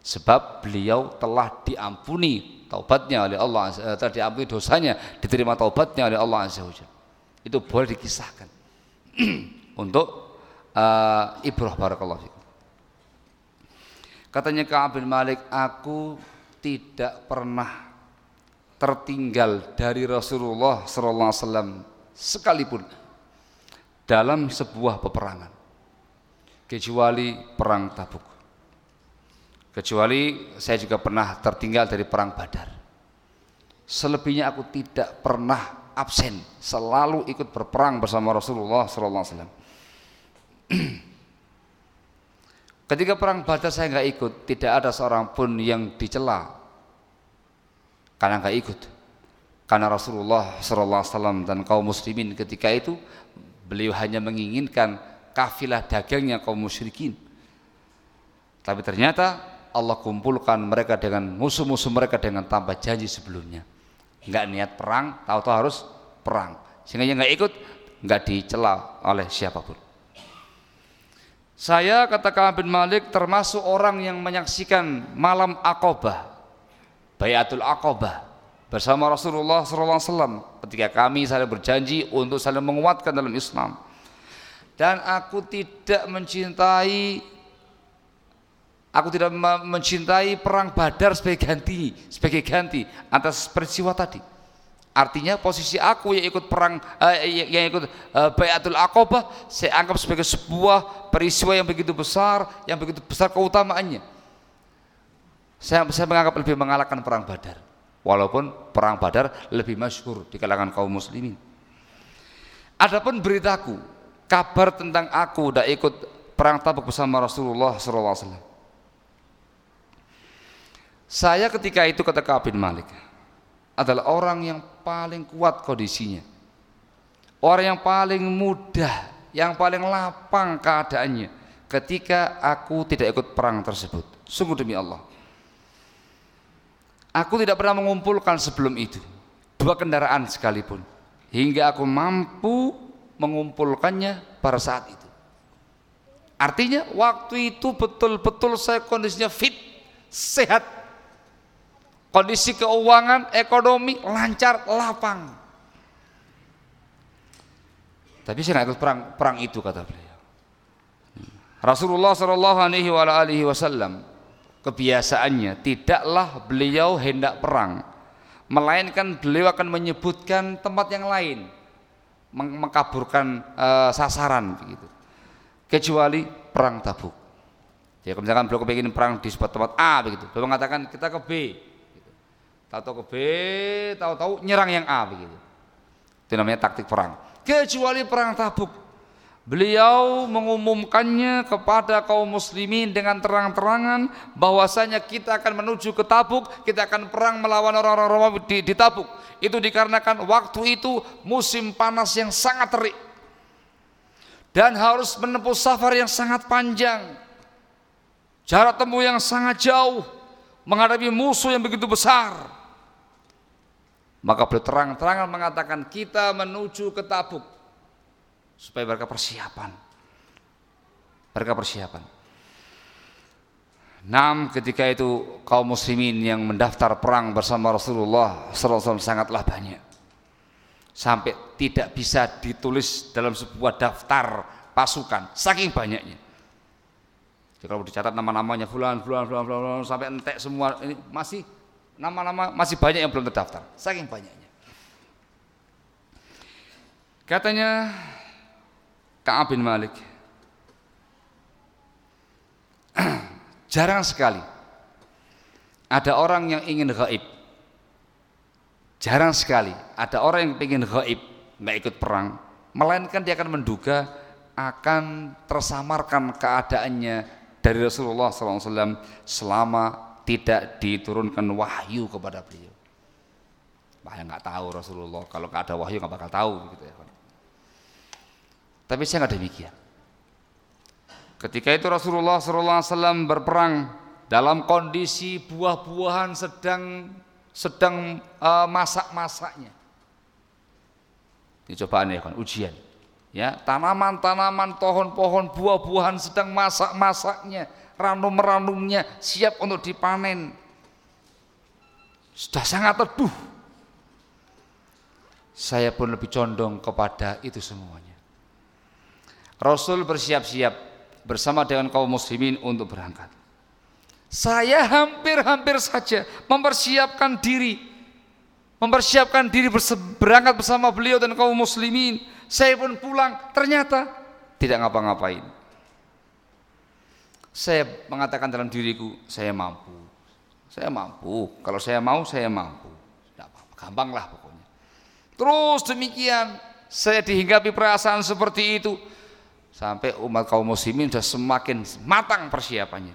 Sebab beliau telah diampuni taubatnya oleh Allah, eh, telah diampuni dosanya, diterima taubatnya oleh Allah Azza Itu boleh dikisahkan untuk uh, ibrah barakallahu fikum. Katanya Ka'ab bin Malik, aku tidak pernah tertinggal dari Rasulullah wasallam sekalipun dalam sebuah peperangan kecuali perang Tabuk. Kecuali saya juga pernah tertinggal dari perang Badar. Selebihnya aku tidak pernah absen, selalu ikut berperang bersama Rasulullah wasallam. Ketika perang Badar saya nggak ikut, tidak ada seorang pun yang dicela karena nggak ikut. Karena Rasulullah wasallam dan kaum muslimin ketika itu beliau hanya menginginkan kafilah dagangnya kaum musyrikin. Tapi ternyata Allah kumpulkan mereka dengan musuh-musuh mereka dengan tanpa janji sebelumnya. Enggak niat perang, tahu-tahu harus perang. Sehingga enggak ikut enggak dicela oleh siapa pun. Saya kata Ka'ab bin Malik termasuk orang yang menyaksikan malam Aqabah, Bayatul Aqabah bersama Rasulullah SAW ketika kami saling berjanji untuk saling menguatkan dalam Islam dan aku tidak mencintai aku tidak mencintai perang Badar sebagai ganti sebagai ganti atas peristiwa tadi. Artinya posisi aku yang ikut perang eh, yang ikut eh, Bayatul Aqabah saya anggap sebagai sebuah peristiwa yang begitu besar yang begitu besar keutamaannya. Saya, saya menganggap lebih mengalahkan perang Badar. Walaupun perang Badar lebih masyhur di kalangan kaum muslimin. Adapun beritaku kabar tentang aku udah ikut perang Tabuk bersama Rasulullah SAW. Saya ketika itu kata Ka'ab Malik adalah orang yang paling kuat kondisinya. Orang yang paling mudah, yang paling lapang keadaannya ketika aku tidak ikut perang tersebut. Sungguh demi Allah. Aku tidak pernah mengumpulkan sebelum itu dua kendaraan sekalipun hingga aku mampu mengumpulkannya pada saat itu. Artinya waktu itu betul-betul saya kondisinya fit, sehat. kondisi keuangan, ekonomi lancar, lapang. Tapi saya nggak ikut perang perang itu kata beliau. Rasulullah Shallallahu Alaihi Wasallam kebiasaannya tidaklah beliau hendak perang, melainkan beliau akan menyebutkan tempat yang lain, mengkaburkan uh, sasaran begitu. Kecuali perang Tabuk. Ya, misalkan beliau kepingin perang di sebuah tempat A begitu, beliau mengatakan kita ke B. Gitu. Tahu-tahu ke B, tahu-tahu nyerang yang A begitu. Itu namanya taktik perang. Kecuali perang Tabuk Beliau mengumumkannya kepada kaum muslimin dengan terang-terangan bahwasanya kita akan menuju ke Tabuk, kita akan perang melawan orang-orang Romawi di, di Tabuk. Itu dikarenakan waktu itu musim panas yang sangat terik. Dan harus menempuh safar yang sangat panjang. Jarak tempuh yang sangat jauh menghadapi musuh yang begitu besar. Maka beliau terang-terangan mengatakan kita menuju ke Tabuk supaya mereka persiapan. Mereka persiapan. Nam ketika itu kaum muslimin yang mendaftar perang bersama Rasulullah SAW sangatlah banyak. Sampai tidak bisa ditulis dalam sebuah daftar pasukan saking banyaknya. Jadi kalau dicatat nama-namanya fulan, fulan, fulan, fulan, fulan sampai entek semua ini masih nama-nama masih banyak yang belum terdaftar saking banyaknya. Katanya Ka'ab bin Malik jarang sekali ada orang yang ingin gaib jarang sekali ada orang yang ingin gaib nggak ikut perang melainkan dia akan menduga akan tersamarkan keadaannya dari Rasulullah SAW selama tidak diturunkan wahyu kepada beliau. Wah, nggak tahu Rasulullah kalau nggak ada wahyu nggak bakal tahu gitu ya. Tapi saya nggak demikian. Ketika itu Rasulullah SAW berperang dalam kondisi buah-buahan sedang sedang uh, masak-masaknya. Ini cobaan ya kan, ujian. Ya, tanaman-tanaman, pohon-pohon, buah-buahan sedang masak-masaknya, ranum-ranumnya siap untuk dipanen. Sudah sangat teduh. Saya pun lebih condong kepada itu semuanya. Rasul bersiap-siap bersama dengan kaum muslimin untuk berangkat. Saya hampir-hampir saja mempersiapkan diri mempersiapkan diri berangkat bersama beliau dan kaum muslimin. Saya pun pulang, ternyata tidak ngapa-ngapain. Saya mengatakan dalam diriku, saya mampu. Saya mampu. Kalau saya mau, saya mampu. Tidak apa-apa, gampang pokoknya. Terus demikian, saya dihinggapi perasaan seperti itu sampai umat kaum muslimin sudah semakin matang persiapannya.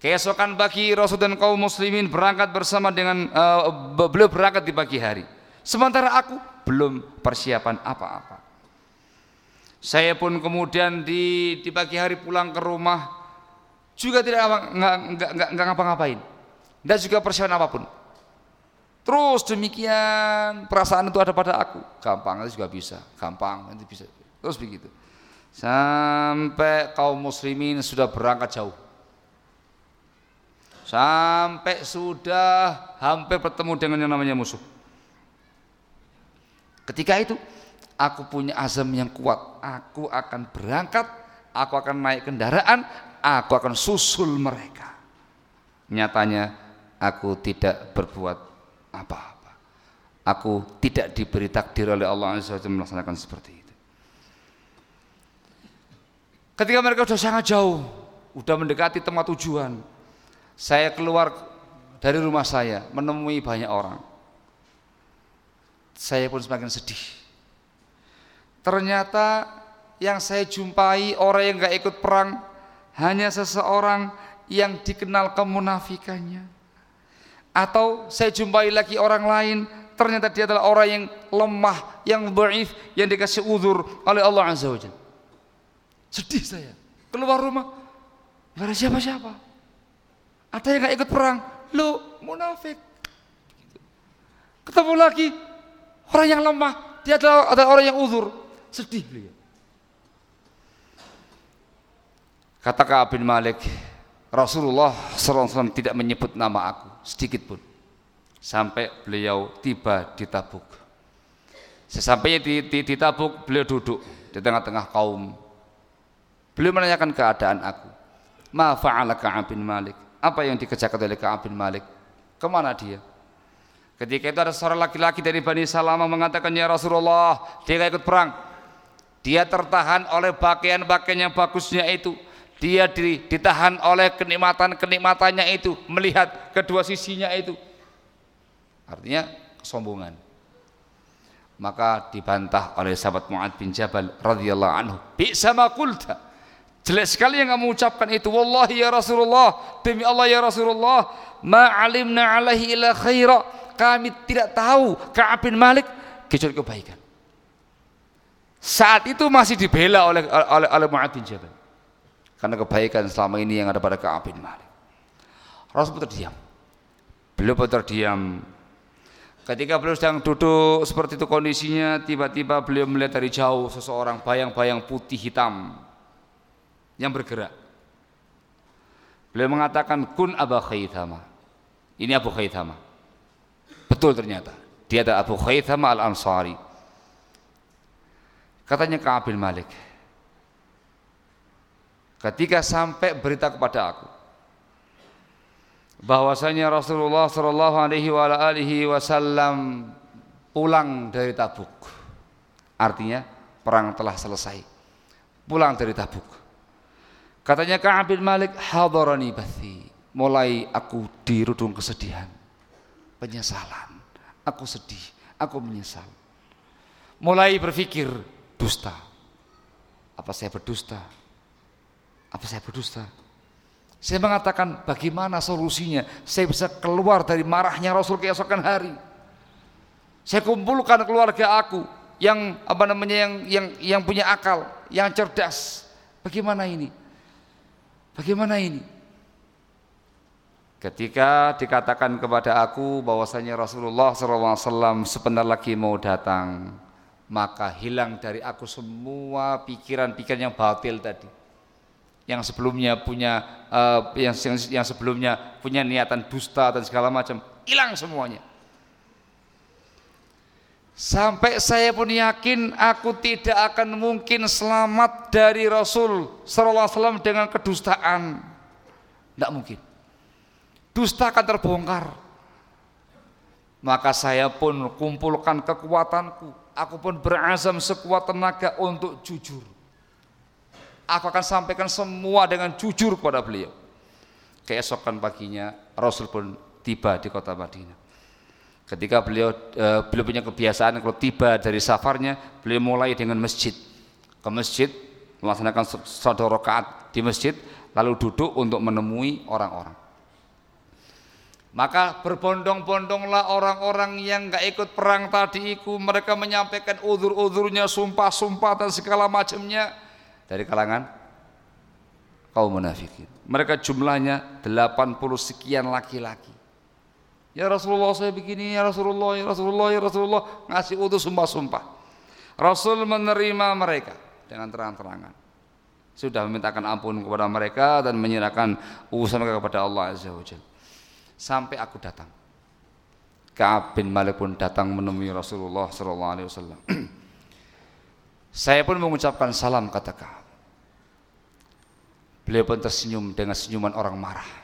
Keesokan pagi Rasul dan kaum muslimin berangkat bersama dengan uh, beliau berangkat di pagi hari. Sementara aku belum persiapan apa-apa. Saya pun kemudian di, di pagi hari pulang ke rumah juga tidak nggak ngapa-ngapain, tidak juga persiapan apa pun. Terus demikian perasaan itu ada pada aku, gampang nanti juga bisa, gampang nanti bisa, terus begitu sampai kaum muslimin sudah berangkat jauh. Sampai sudah hampir bertemu dengan yang namanya musuh. Ketika itu aku punya azam yang kuat. Aku akan berangkat aku akan naik kendaraan aku akan susul mereka. Nyatanya aku tidak berbuat apa-apa. Aku tidak diberi takdir oleh Allah Azza melaksanakan seperti itu Ketika mereka sudah sangat jauh, sudah mendekati tempat tujuan, saya keluar dari rumah saya menemui banyak orang. Saya pun semakin sedih. Ternyata yang saya jumpai orang yang gak ikut perang hanya seseorang yang dikenal kemunafikannya. Atau saya jumpai lagi orang lain ternyata dia adalah orang yang lemah, yang dhaif, yang dikasih uzur oleh Allah Azza wa Jalla. Sedih saya. Keluar rumah, gak ada siapa-siapa. Ada yang gak ikut perang. Lo munafik. Ketemu lagi orang yang lemah. Dia adalah ada orang yang uzur. Sedih beliau. Kata Ka'ab bin Malik, Rasulullah SAW tidak menyebut nama aku. sedikit pun sampai beliau tiba di Tabuk. Sesampainya di, di, di Tabuk, beliau duduk di tengah-tengah kaum. Beliau menanyakan keadaan aku. Ma fa'ala Ka'ab bin Malik? Apa yang dikerjakan oleh Ka'ab bin Malik? Ke mana dia? Ketika itu ada seorang laki-laki dari Bani Salamah mengatakan, Ya Rasulullah, dia gak ikut perang. Dia tertahan oleh pakaian-pakaian yang bagusnya itu. Dia ditahan oleh kenikmatan-kenikmatannya itu. Melihat kedua sisinya itu. Artinya kesombongan. Maka dibantah oleh sahabat Mu'ad bin Jabal radhiyallahu anhu. Bi'sa ma qulta. Jelek sekali yang kamu ucapkan itu. Wallahi ya Rasulullah. Demi Allah ya Rasulullah. Ma alimna alaihi ila khaira. Kami tidak tahu Ka'ab bin Malik kecuali kebaikan. Saat itu masih dibela oleh oleh, oleh Mu'ad bin Jabal. Karena kebaikan selama ini yang ada pada Ka'ab bin Malik. Rasul pun terdiam. Beliau pun terdiam. Ketika beliau sedang duduk seperti itu kondisinya, tiba-tiba beliau melihat dari jauh seseorang bayang-bayang putih hitam yang bergerak. Beliau mengatakan kun Abu Khaythama. Ini Abu Khaythama. Betul ternyata. Dia adalah Abu Khaythama Al-Ansari. Katanya Ka'ab bin Malik. Ketika sampai berita kepada aku bahwasanya Rasulullah Shallallahu alaihi wasallam pulang dari Tabuk. Artinya perang telah selesai. Pulang dari Tabuk. Katanya Ka'ab bin Malik hadarani bathi. Mulai aku dirudung kesedihan. Penyesalan. Aku sedih, aku menyesal. Mulai berpikir dusta. Apa saya berdusta? Apa saya berdusta? Saya mengatakan bagaimana solusinya saya bisa keluar dari marahnya Rasul keesokan hari. Saya kumpulkan keluarga aku yang apa namanya yang yang yang punya akal, yang cerdas. Bagaimana ini? Bagaimana ini? Ketika dikatakan kepada aku bahwasanya Rasulullah SAW sebentar lagi mau datang, maka hilang dari aku semua pikiran-pikiran yang batil tadi yang sebelumnya punya uh, yang, yang yang sebelumnya punya niatan dusta dan segala macam hilang semuanya sampai saya pun yakin aku tidak akan mungkin selamat dari Rasul Sallallahu Alaihi Wasallam dengan kedustaan tidak mungkin dusta akan terbongkar maka saya pun kumpulkan kekuatanku aku pun berazam sekuat tenaga untuk jujur. Aku akan sampaikan semua dengan jujur kepada beliau. Keesokan paginya Rasul pun tiba di kota Madinah. Ketika beliau e, beliau punya kebiasaan kalau tiba dari safarnya, beliau mulai dengan masjid. Ke masjid melaksanakan satu rakaat di masjid lalu duduk untuk menemui orang-orang. Maka berbondong-bondonglah orang-orang yang nggak ikut perang tadi itu mereka menyampaikan udur-udurnya, sumpah-sumpah dan segala macamnya dari kalangan kaum munafikin. Mereka jumlahnya 80 sekian laki-laki. Ya Rasulullah saya begini, ya Rasulullah, ya Rasulullah, ya Rasulullah ngasih udur sumpah-sumpah. Rasul menerima mereka dengan terang-terangan. Sudah memintakan ampun kepada mereka dan menyerahkan urusan mereka kepada Allah Azza wa Jalla sampai aku datang. Ka'ab bin Malik pun datang menemui Rasulullah sallallahu. Saya pun mengucapkan salam kata Ka'ab. Beliau pun tersenyum dengan senyuman orang marah.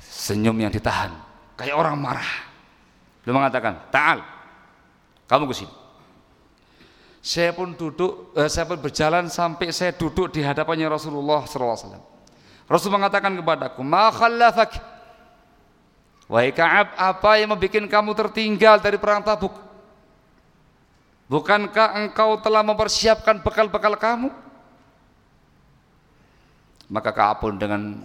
Senyum yang ditahan, kayak orang marah. Beliau mengatakan, "Ta'al, kamu ke sini." Saya pun duduk, eh, saya pun berjalan sampai saya duduk di hadapannya Rasulullah wasallam. Rasul mengatakan kepadaku, "Ma khallafak?" Wahai Ka'ab, apa yang membuat kamu tertinggal dari perang Tabuk? Bukankah engkau telah mempersiapkan bekal-bekal kamu? Maka Ka'ab pun dengan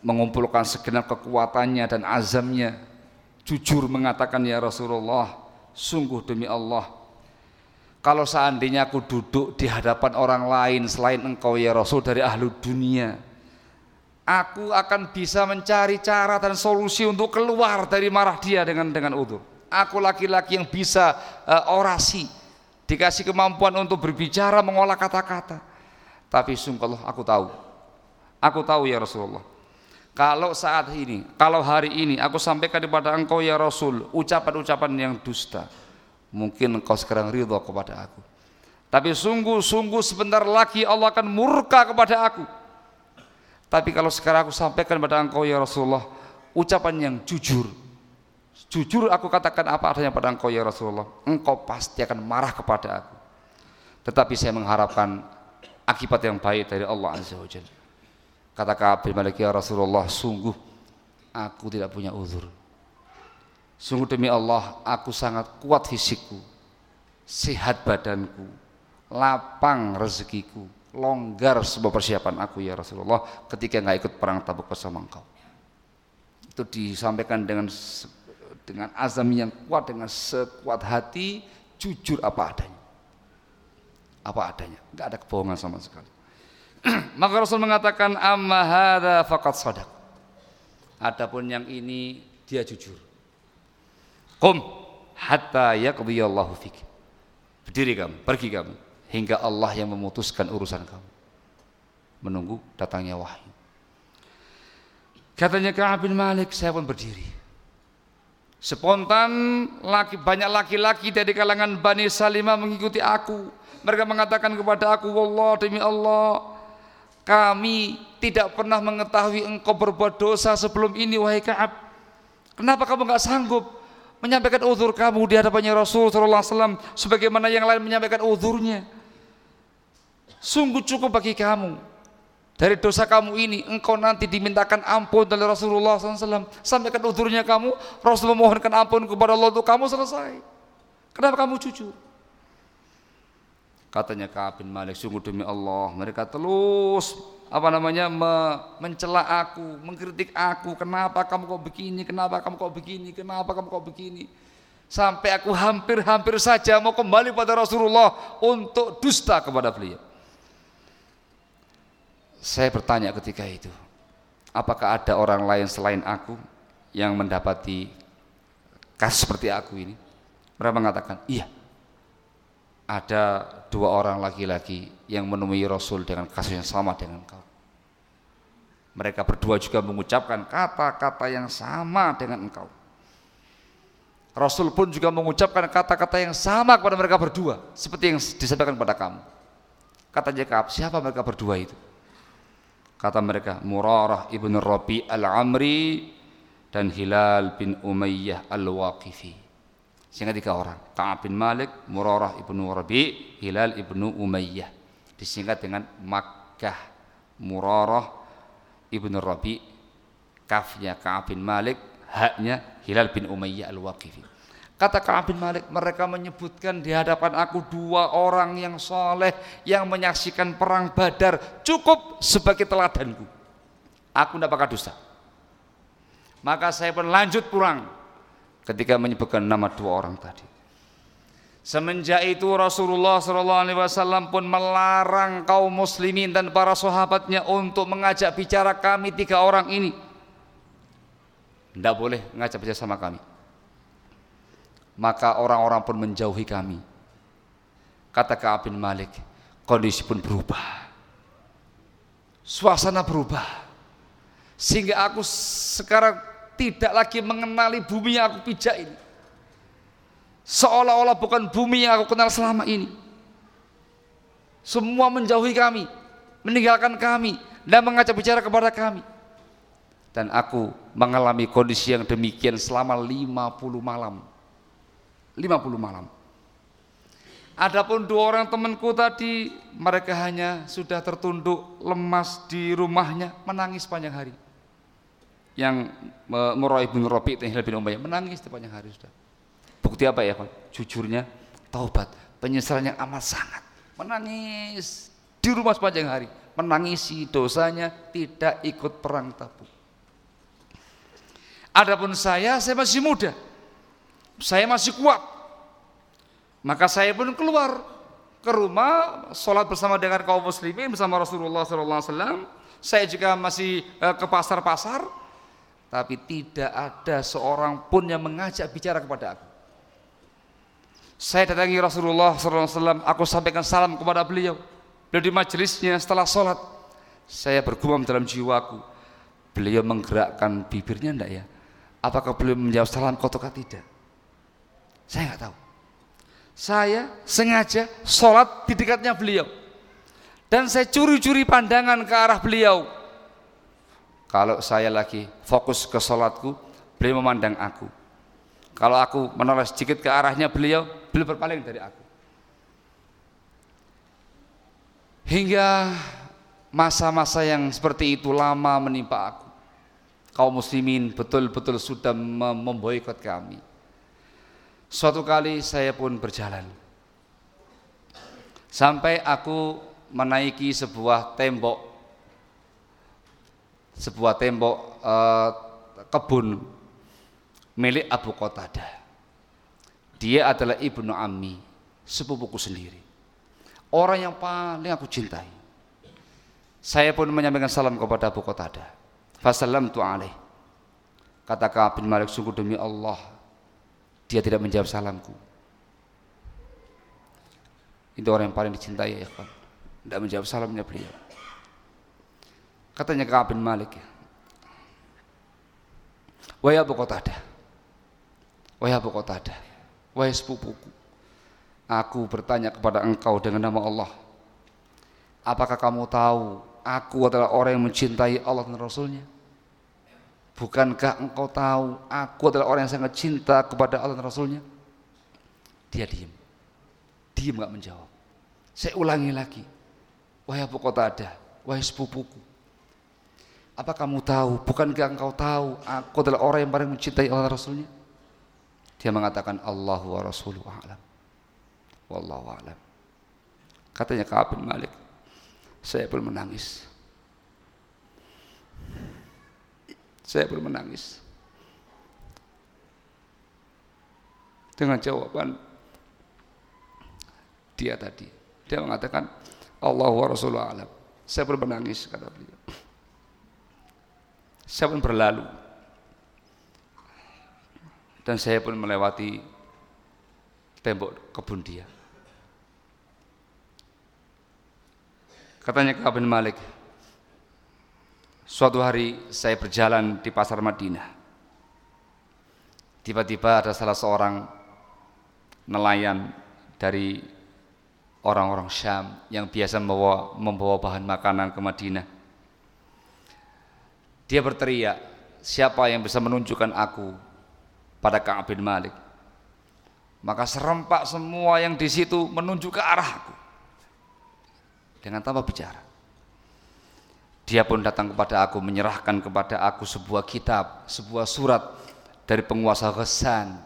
mengumpulkan segenap kekuatannya dan azamnya jujur mengatakan ya Rasulullah, sungguh demi Allah kalau seandainya aku duduk di hadapan orang lain selain engkau ya Rasul dari ahlu dunia aku akan bisa mencari cara dan solusi untuk keluar dari marah dia dengan dengan udur. Aku laki-laki yang bisa uh, orasi, dikasih kemampuan untuk berbicara, mengolah kata-kata. Tapi sungguh Allah, aku tahu. Aku tahu ya Rasulullah. Kalau saat ini, kalau hari ini aku sampaikan kepada engkau ya Rasul ucapan-ucapan yang dusta, mungkin engkau sekarang ridho kepada aku. Tapi sungguh-sungguh sebentar lagi Allah akan murka kepada aku. Tapi kalau sekarang aku sampaikan kepada engkau ya Rasulullah ucapan yang jujur, jujur aku katakan apa adanya pada engkau ya Rasulullah, engkau pasti akan marah kepada aku. Tetapi saya mengharapkan akibat yang baik dari Allah Azza wa Jalla. Kata Ka'ab bin Malik ya Rasulullah, sungguh aku tidak punya uzur. Sungguh demi Allah, aku sangat kuat fisikku, sehat badanku, lapang rezekiku, longgar sebuah persiapan aku ya Rasulullah ketika nggak ikut perang tabuk bersama engkau. Itu disampaikan dengan dengan azam yang kuat, dengan sekuat hati, jujur apa adanya. Apa adanya, nggak ada kebohongan sama sekali. Maka Rasul mengatakan amma hadza faqad sadaq. Adapun yang ini dia jujur. Qum hatta yaqdiyallahu fik. Berdiri kamu, pergi kamu hingga Allah yang memutuskan urusan kamu. Menunggu datangnya wahyu. Katanya Ka'ab bin Malik, saya pun berdiri. Spontan laki, banyak laki-laki dari kalangan Bani Salimah mengikuti aku. Mereka mengatakan kepada aku, Wallah demi Allah, kami tidak pernah mengetahui engkau berbuat dosa sebelum ini wahai Ka'ab. Kenapa kamu nggak sanggup menyampaikan uzur kamu di hadapannya Rasul sallallahu alaihi wasallam sebagaimana yang lain menyampaikan uzurnya? Sungguh cukup bagi kamu dari dosa kamu ini engkau nanti dimintakan ampun dari Rasulullah SAW sampaikan uzurnya kamu Rasul memohonkan ampun kepada Allah untuk kamu selesai kenapa kamu jujur Katanya Ka'ab bin Malik, sungguh demi Allah, mereka terus apa namanya me, mencela aku, mengkritik aku, kenapa kamu kok begini, kenapa kamu kok begini, kenapa kamu kok begini. Sampai aku hampir-hampir saja mau kembali pada Rasulullah untuk dusta kepada beliau. Saya bertanya ketika itu, apakah ada orang lain selain aku yang mendapati kasus seperti aku ini? Mereka mengatakan, iya ada dua orang laki-laki yang menemui Rasul dengan kasus yang sama dengan kau. Mereka berdua juga mengucapkan kata-kata yang sama dengan engkau. Rasul pun juga mengucapkan kata-kata yang sama kepada mereka berdua, seperti yang disampaikan kepada kamu. Kata Jacob, siapa mereka berdua itu? Kata mereka, Murarah ibn Rabi al-Amri dan Hilal bin Umayyah al-Waqifi. Sehingga tiga orang, Ka'ab bin Malik, Murarah ibnu Rabi, Hilal ibnu Umayyah. Disingkat dengan Makkah. Murarah ibnu Rabi, kafnya Ka'ab bin Malik, haknya Hilal bin Umayyah al-Waqifi. Kata Ka'ab bin Malik, mereka menyebutkan di hadapan aku dua orang yang soleh yang menyaksikan perang badar cukup sebagai teladanku. Aku tidak bakal dusta. Maka saya pun lanjut pulang ketika menyebutkan nama dua orang tadi. Semenjak itu Rasulullah SAW pun melarang kaum muslimin dan para sahabatnya untuk mengajak bicara kami tiga orang ini. Tidak boleh mengajak bicara sama kami. Maka orang-orang pun menjauhi kami. Kata Ka'ab bin Malik, kondisi pun berubah. Suasana berubah. Sehingga aku sekarang tidak lagi mengenali bumi yang aku pijak ini. Seolah-olah bukan bumi yang aku kenal selama ini. Semua menjauhi kami, meninggalkan kami, dan mengajak bicara kepada kami. Dan aku mengalami kondisi yang demikian selama 50 malam. 50 malam. Adapun dua orang temanku tadi, mereka hanya sudah tertunduk lemas di rumahnya, menangis panjang hari yang Murrah bin Rabi Hilal bin Umayyah menangis sepanjang hari sudah. Bukti apa ya, Jujurnya taubat, penyesalan yang amat sangat. Menangis di rumah sepanjang hari, menangisi dosanya tidak ikut perang Tabuk. Adapun saya, saya masih muda. Saya masih kuat. Maka saya pun keluar ke rumah, sholat bersama dengan kaum muslimin bersama Rasulullah SAW. Saya juga masih eh, ke pasar-pasar, tapi tidak ada seorang pun yang mengajak bicara kepada aku. Saya datangi Rasulullah SAW, aku sampaikan salam kepada beliau. Beliau di majelisnya setelah sholat, saya bergumam dalam jiwaku, beliau menggerakkan bibirnya enggak ya? Apakah beliau menjawab salam ataukah tidak? Saya nggak tahu. Saya sengaja sholat di dekatnya beliau. Dan saya curi-curi pandangan ke arah beliau. Kalau saya lagi fokus ke sholatku, beliau memandang aku. Kalau aku menoleh sedikit ke arahnya beliau, beliau berpaling dari aku. Hingga masa-masa yang seperti itu lama menimpa aku kaum muslimin betul-betul sudah memboikot kami. Suatu kali saya pun berjalan. Sampai aku menaiki sebuah tembok sebuah tembok uh, kebun milik Abu Qatadah. Dia adalah ibnu Ammi, sepupuku sendiri. Orang yang paling aku cintai. Saya pun menyampaikan salam kepada Abu Qatadah. Fasallamtu alaih. Kata bin Malik, sungguh demi Allah, dia tidak menjawab salamku. Itu orang yang paling dicintai ya kan. Tidak menjawab salamnya beliau. Katanya Ka'ab bin Malik, Wahai Abu Qatadah, Wahai Abu Qatadah, Wahai sepupuku, Aku bertanya kepada engkau dengan nama Allah, Apakah kamu tahu aku adalah orang yang mencintai Allah dan Rasulnya? Bukankah engkau tahu aku adalah orang yang sangat cinta kepada Allah dan Rasulnya? Dia diam. Diam gak menjawab. Saya ulangi lagi. Wahai Abu ada, wahai sepupuku. Apa kamu tahu, bukankah engkau tahu aku adalah orang yang paling mencintai Allah Rasulnya? Dia mengatakan Allahu wa Rasuluhu a'lam. Wallahu a'lam. Katanya Ka'ab bin Malik, saya pun menangis. Saya pun menangis. Dengan jawaban dia tadi. Dia mengatakan Allah wa Rasulullah alam. Saya pun menangis kata beliau. Saya pun berlalu. Dan saya pun melewati tembok kebun dia. Katanya Ka'ab bin Malik, suatu hari saya berjalan di pasar Madinah. Tiba-tiba ada salah seorang nelayan dari orang-orang Syam yang biasa membawa, membawa bahan makanan ke Madinah. Dia berteriak, siapa yang bisa menunjukkan aku pada Ka'ab bin Malik? Maka serempak semua yang di situ menunjuk ke arahku dengan tanpa bicara. Dia pun datang kepada aku menyerahkan kepada aku sebuah kitab, sebuah surat dari penguasa Ghassan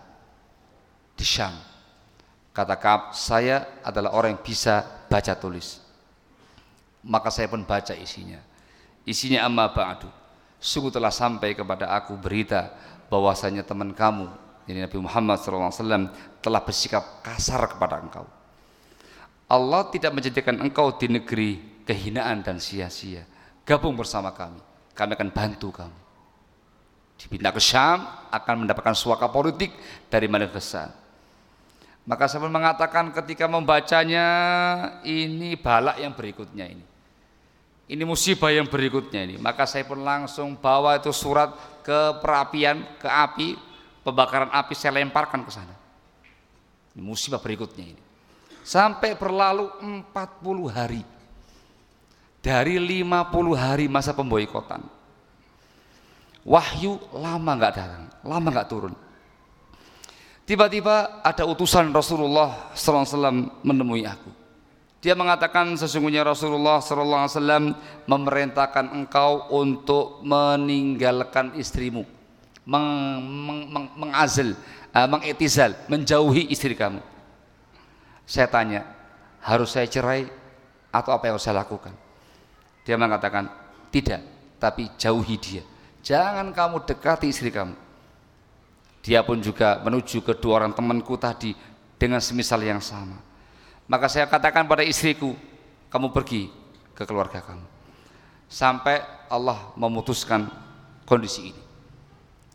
di Syam. Kata Kaab, saya adalah orang yang bisa baca tulis. Maka saya pun baca isinya. Isinya amma ba'du. Sungguh telah sampai kepada aku berita bahwasanya teman kamu, ini Nabi Muhammad SAW telah bersikap kasar kepada engkau Allah tidak menjadikan engkau di negeri kehinaan dan sia-sia. Gabung bersama kami. Kami akan bantu kamu. Dipindah ke Syam akan mendapatkan suaka politik dari Malik Besar. Maka saya mengatakan ketika membacanya ini balak yang berikutnya ini. Ini musibah yang berikutnya ini. Maka saya pun langsung bawa itu surat ke perapian, ke api, pembakaran api saya lemparkan ke sana. Ini musibah berikutnya ini. Sampai berlalu 40 hari. Dari 50 hari masa pemboikotan wahyu lama nggak datang lama nggak turun. Tiba-tiba ada utusan Rasulullah SAW menemui aku dia mengatakan sesungguhnya Rasulullah SAW memerintahkan engkau untuk meninggalkan istrimu meng, meng, meng, mengazil, uh, mengetizal, menjauhi istri kamu saya tanya, harus saya cerai atau apa yang saya lakukan? Dia mengatakan, tidak, tapi jauhi dia. Jangan kamu dekati istri kamu. Dia pun juga menuju kedua orang temanku tadi dengan semisal yang sama. Maka saya katakan pada istriku, kamu pergi ke keluarga kamu. Sampai Allah memutuskan kondisi ini.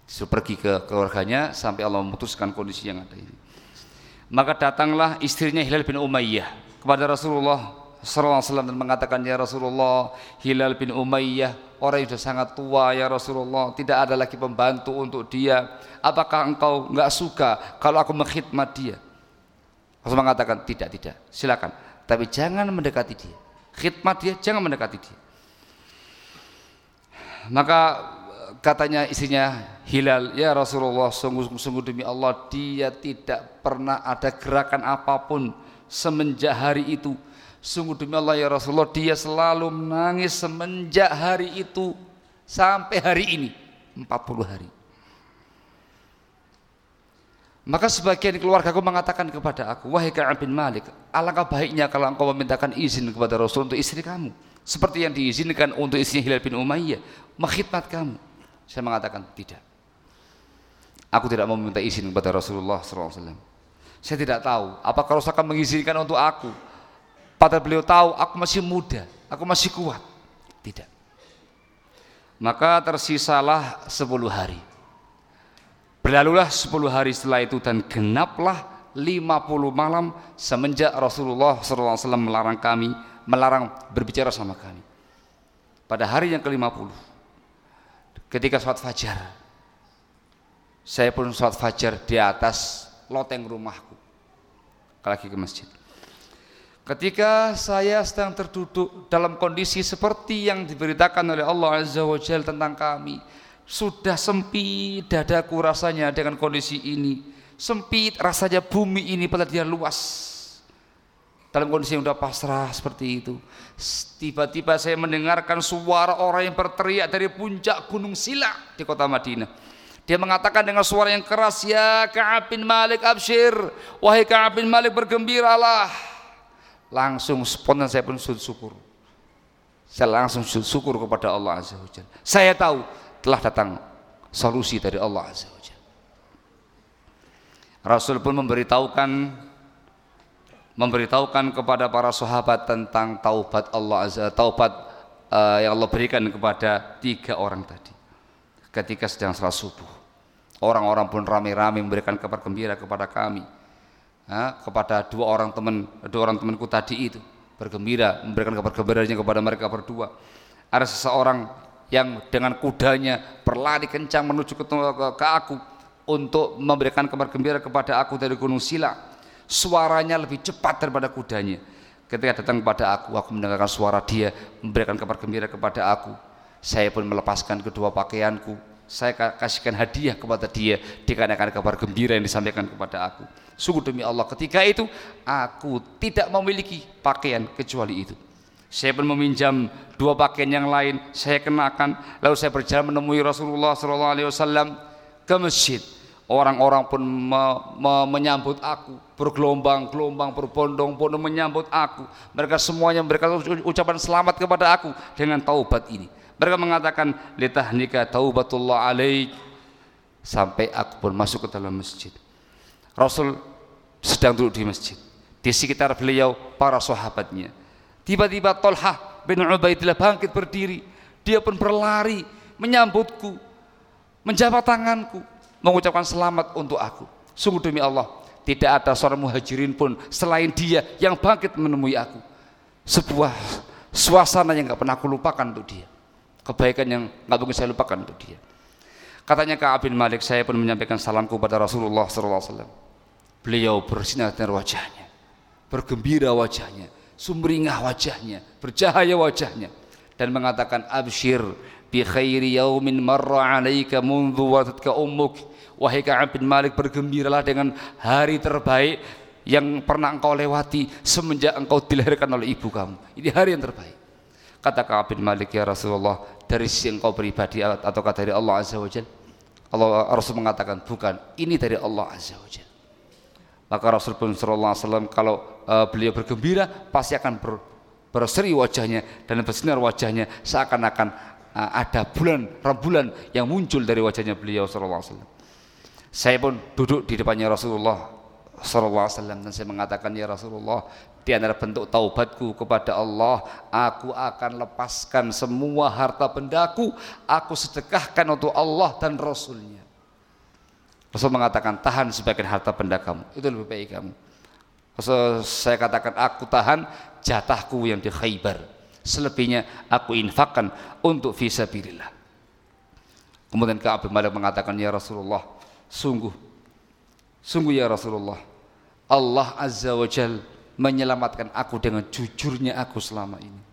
Disuruh pergi ke keluarganya sampai Allah memutuskan kondisi yang ada ini. Maka datanglah istrinya Hilal bin Umayyah kepada Rasulullah SAW dan mengatakan ya Rasulullah Hilal bin Umayyah orang yang sudah sangat tua ya Rasulullah tidak ada lagi pembantu untuk dia apakah engkau nggak suka kalau aku mengkhidmat dia Rasul mengatakan tidak tidak silakan. Tapi jangan mendekati dia. Khidmat dia jangan mendekati dia. Maka katanya istrinya Hilal ya Rasulullah sungguh, sungguh demi Allah dia tidak pernah ada gerakan apa pun semenjak hari itu. Sungguh demi Allah ya Rasulullah dia selalu menangis semenjak hari itu sampai hari ini 40 hari maka sebagian keluarga aku mengatakan kepada aku, wahai Ka'ab bin Malik, alangkah baiknya kalau engkau memintakan izin kepada Rasul untuk istri kamu. Seperti yang diizinkan untuk istrinya Hilal bin Umayyah, mengkhidmat kamu. Saya mengatakan tidak. Aku tidak mau meminta izin kepada Rasulullah SAW. Saya tidak tahu apakah Rasul akan mengizinkan untuk aku. Padahal beliau tahu aku masih muda, aku masih kuat. Tidak. Maka tersisalah 10 hari. Berlalulah 10 hari setelah itu dan genaplah 50 malam semenjak Rasulullah SAW melarang kami, melarang berbicara sama kami. Pada hari yang ke-50, ketika sholat fajar, saya pun sholat fajar di atas loteng rumahku, lagi ke masjid. Ketika saya sedang terduduk dalam kondisi seperti yang diberitakan oleh Allah Azza wa Jalla tentang kami, sudah sempit dadaku rasanya dengan kondisi ini. Sempit rasanya bumi ini pada dia luas. Dalam kondisi yang sudah pasrah seperti itu. Tiba-tiba saya mendengarkan suara orang yang berteriak dari puncak gunung Sila di kota Madinah. Dia mengatakan dengan suara yang keras, Ya Ka'ab bin Malik abshir, wahai Ka'ab bin Malik bergembiralah. Langsung spontan saya pun sujud syukur. Saya langsung sujud syukur kepada Allah Azza wa Saya tahu telah datang solusi dari Allah Azza wa Rasul pun memberitahukan memberitahukan kepada para sahabat tentang taubat Allah Azza taubat uh, yang Allah berikan kepada tiga orang tadi. Ketika sedang salat subuh. Orang-orang pun ramai-ramai memberikan kabar gembira kepada kami. Ha, kepada dua orang teman dua orang temanku tadi itu. Bergembira memberikan kabar gembiranya kepada mereka berdua. Ada seseorang yang dengan kudanya berlari kencang menuju ke, ke, ke aku untuk memberikan kabar gembira kepada aku dari Gunung Sila. Suaranya lebih cepat daripada kudanya. Ketika datang kepada aku, aku mendengarkan suara dia memberikan kabar gembira kepada aku. Saya pun melepaskan kedua pakaianku. Saya kasihkan hadiah kepada dia dikarenakan kabar gembira yang disampaikan kepada aku. Sungguh demi Allah ketika itu aku tidak memiliki pakaian kecuali itu. Saya pun meminjam dua pakaian yang lain, saya kenakan. Lalu saya berjalan menemui Rasulullah SAW ke masjid. Orang-orang pun me, me, menyambut aku, bergelombang-gelombang, berbondong-bondong menyambut aku. Mereka semuanya memberikan ucapan selamat kepada aku dengan taubat ini. Mereka mengatakan, litahnika taubatullah alaik. Sampai aku pun masuk ke dalam masjid. Rasul sedang duduk di masjid. Di sekitar beliau para sahabatnya Tiba-tiba Tolhah bin Ubaidillah bangkit berdiri. Dia pun berlari menyambutku, menjabat tanganku, mengucapkan selamat untuk aku. Sungguh demi Allah, tidak ada seorang muhajirin pun selain dia yang bangkit menemui aku. Sebuah suasana yang gak pernah aku lupakan untuk dia. Kebaikan yang gak mungkin saya lupakan untuk dia. Katanya Ka'ab bin Malik, saya pun menyampaikan salamku kepada Rasulullah SAW. Beliau bersinar dengan wajahnya, bergembira wajahnya, sumringah wajahnya, bercahaya wajahnya. Dan mengatakan abshir bi khairi yaumin marra alaika mundu wadatka ummuk. Wahai Ka'ab bin Malik bergembiralah dengan hari terbaik yang pernah engkau lewati semenjak engkau dilahirkan oleh ibu kamu. Ini hari yang terbaik. Kata Ka'ab bin Malik ya Rasulullah dari sisi engkau pribadi atau kata dari Allah Azza wa Allah Rasul mengatakan bukan ini dari Allah Azza wa maka Rasul pun sallallahu alaihi wasallam kalau uh, beliau bergembira pasti akan ber, berseri wajahnya dan bersinar wajahnya seakan-akan uh, ada bulan rembulan yang muncul dari wajahnya beliau sallallahu alaihi wasallam. Saya pun duduk di depannya Rasulullah sallallahu alaihi wasallam dan saya mengatakan ya Rasulullah di antara bentuk taubatku kepada Allah aku akan lepaskan semua harta bendaku aku sedekahkan untuk Allah dan Rasulnya Rasul mengatakan tahan sebagian harta benda kamu. Itu lebih baik kamu. Rasul saya katakan aku tahan jatahku yang di Khaybar. Selebihnya aku infakkan untuk fisabilillah. Kemudian Ka'ab bin Malik mengatakan ya Rasulullah sungguh sungguh ya Rasulullah Allah Azza wa Jal menyelamatkan aku dengan jujurnya aku selama ini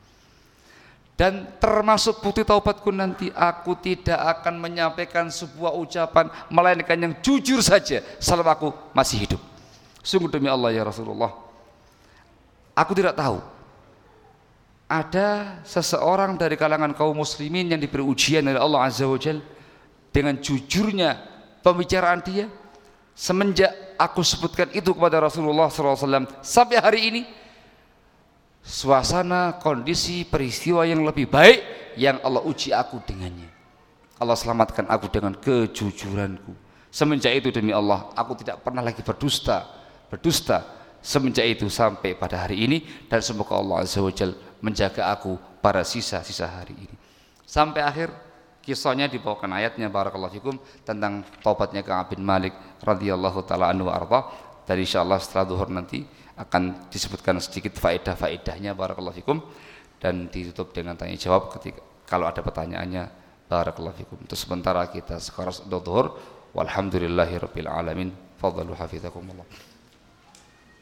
dan termasuk bukti taubatku nanti aku tidak akan menyampaikan sebuah ucapan melainkan yang jujur saja selama aku masih hidup. Sungguh demi Allah ya Rasulullah aku tidak tahu ada seseorang dari kalangan kaum muslimin yang diberi ujian oleh Allah Azza wa Jal dengan jujurnya pembicaraan dia? Semenjak aku sebutkan itu kepada Rasulullah SAW sampai hari ini suasana, kondisi, peristiwa yang lebih baik yang Allah uji aku dengannya. Allah selamatkan aku dengan kejujuranku. Semenjak itu demi Allah, aku tidak pernah lagi berdusta, berdusta semenjak itu sampai pada hari ini dan semoga Allah Azza wa Jal menjaga aku pada sisa-sisa hari ini. Sampai akhir kisahnya dibawakan ayatnya barakallahu fikum tentang taubatnya Ka'ab bin Malik radhiyallahu taala anhu arda. Dan insyaallah setelah duhur nanti akan disebutkan sedikit faedah-faedahnya barakallahu fikum dan ditutup dengan tanya jawab ketika kalau ada pertanyaannya barakallahu fikum. Untuk sementara kita sekarang untuk zuhur walhamdulillahirabbil alamin. Fadhalu hafizakumullah.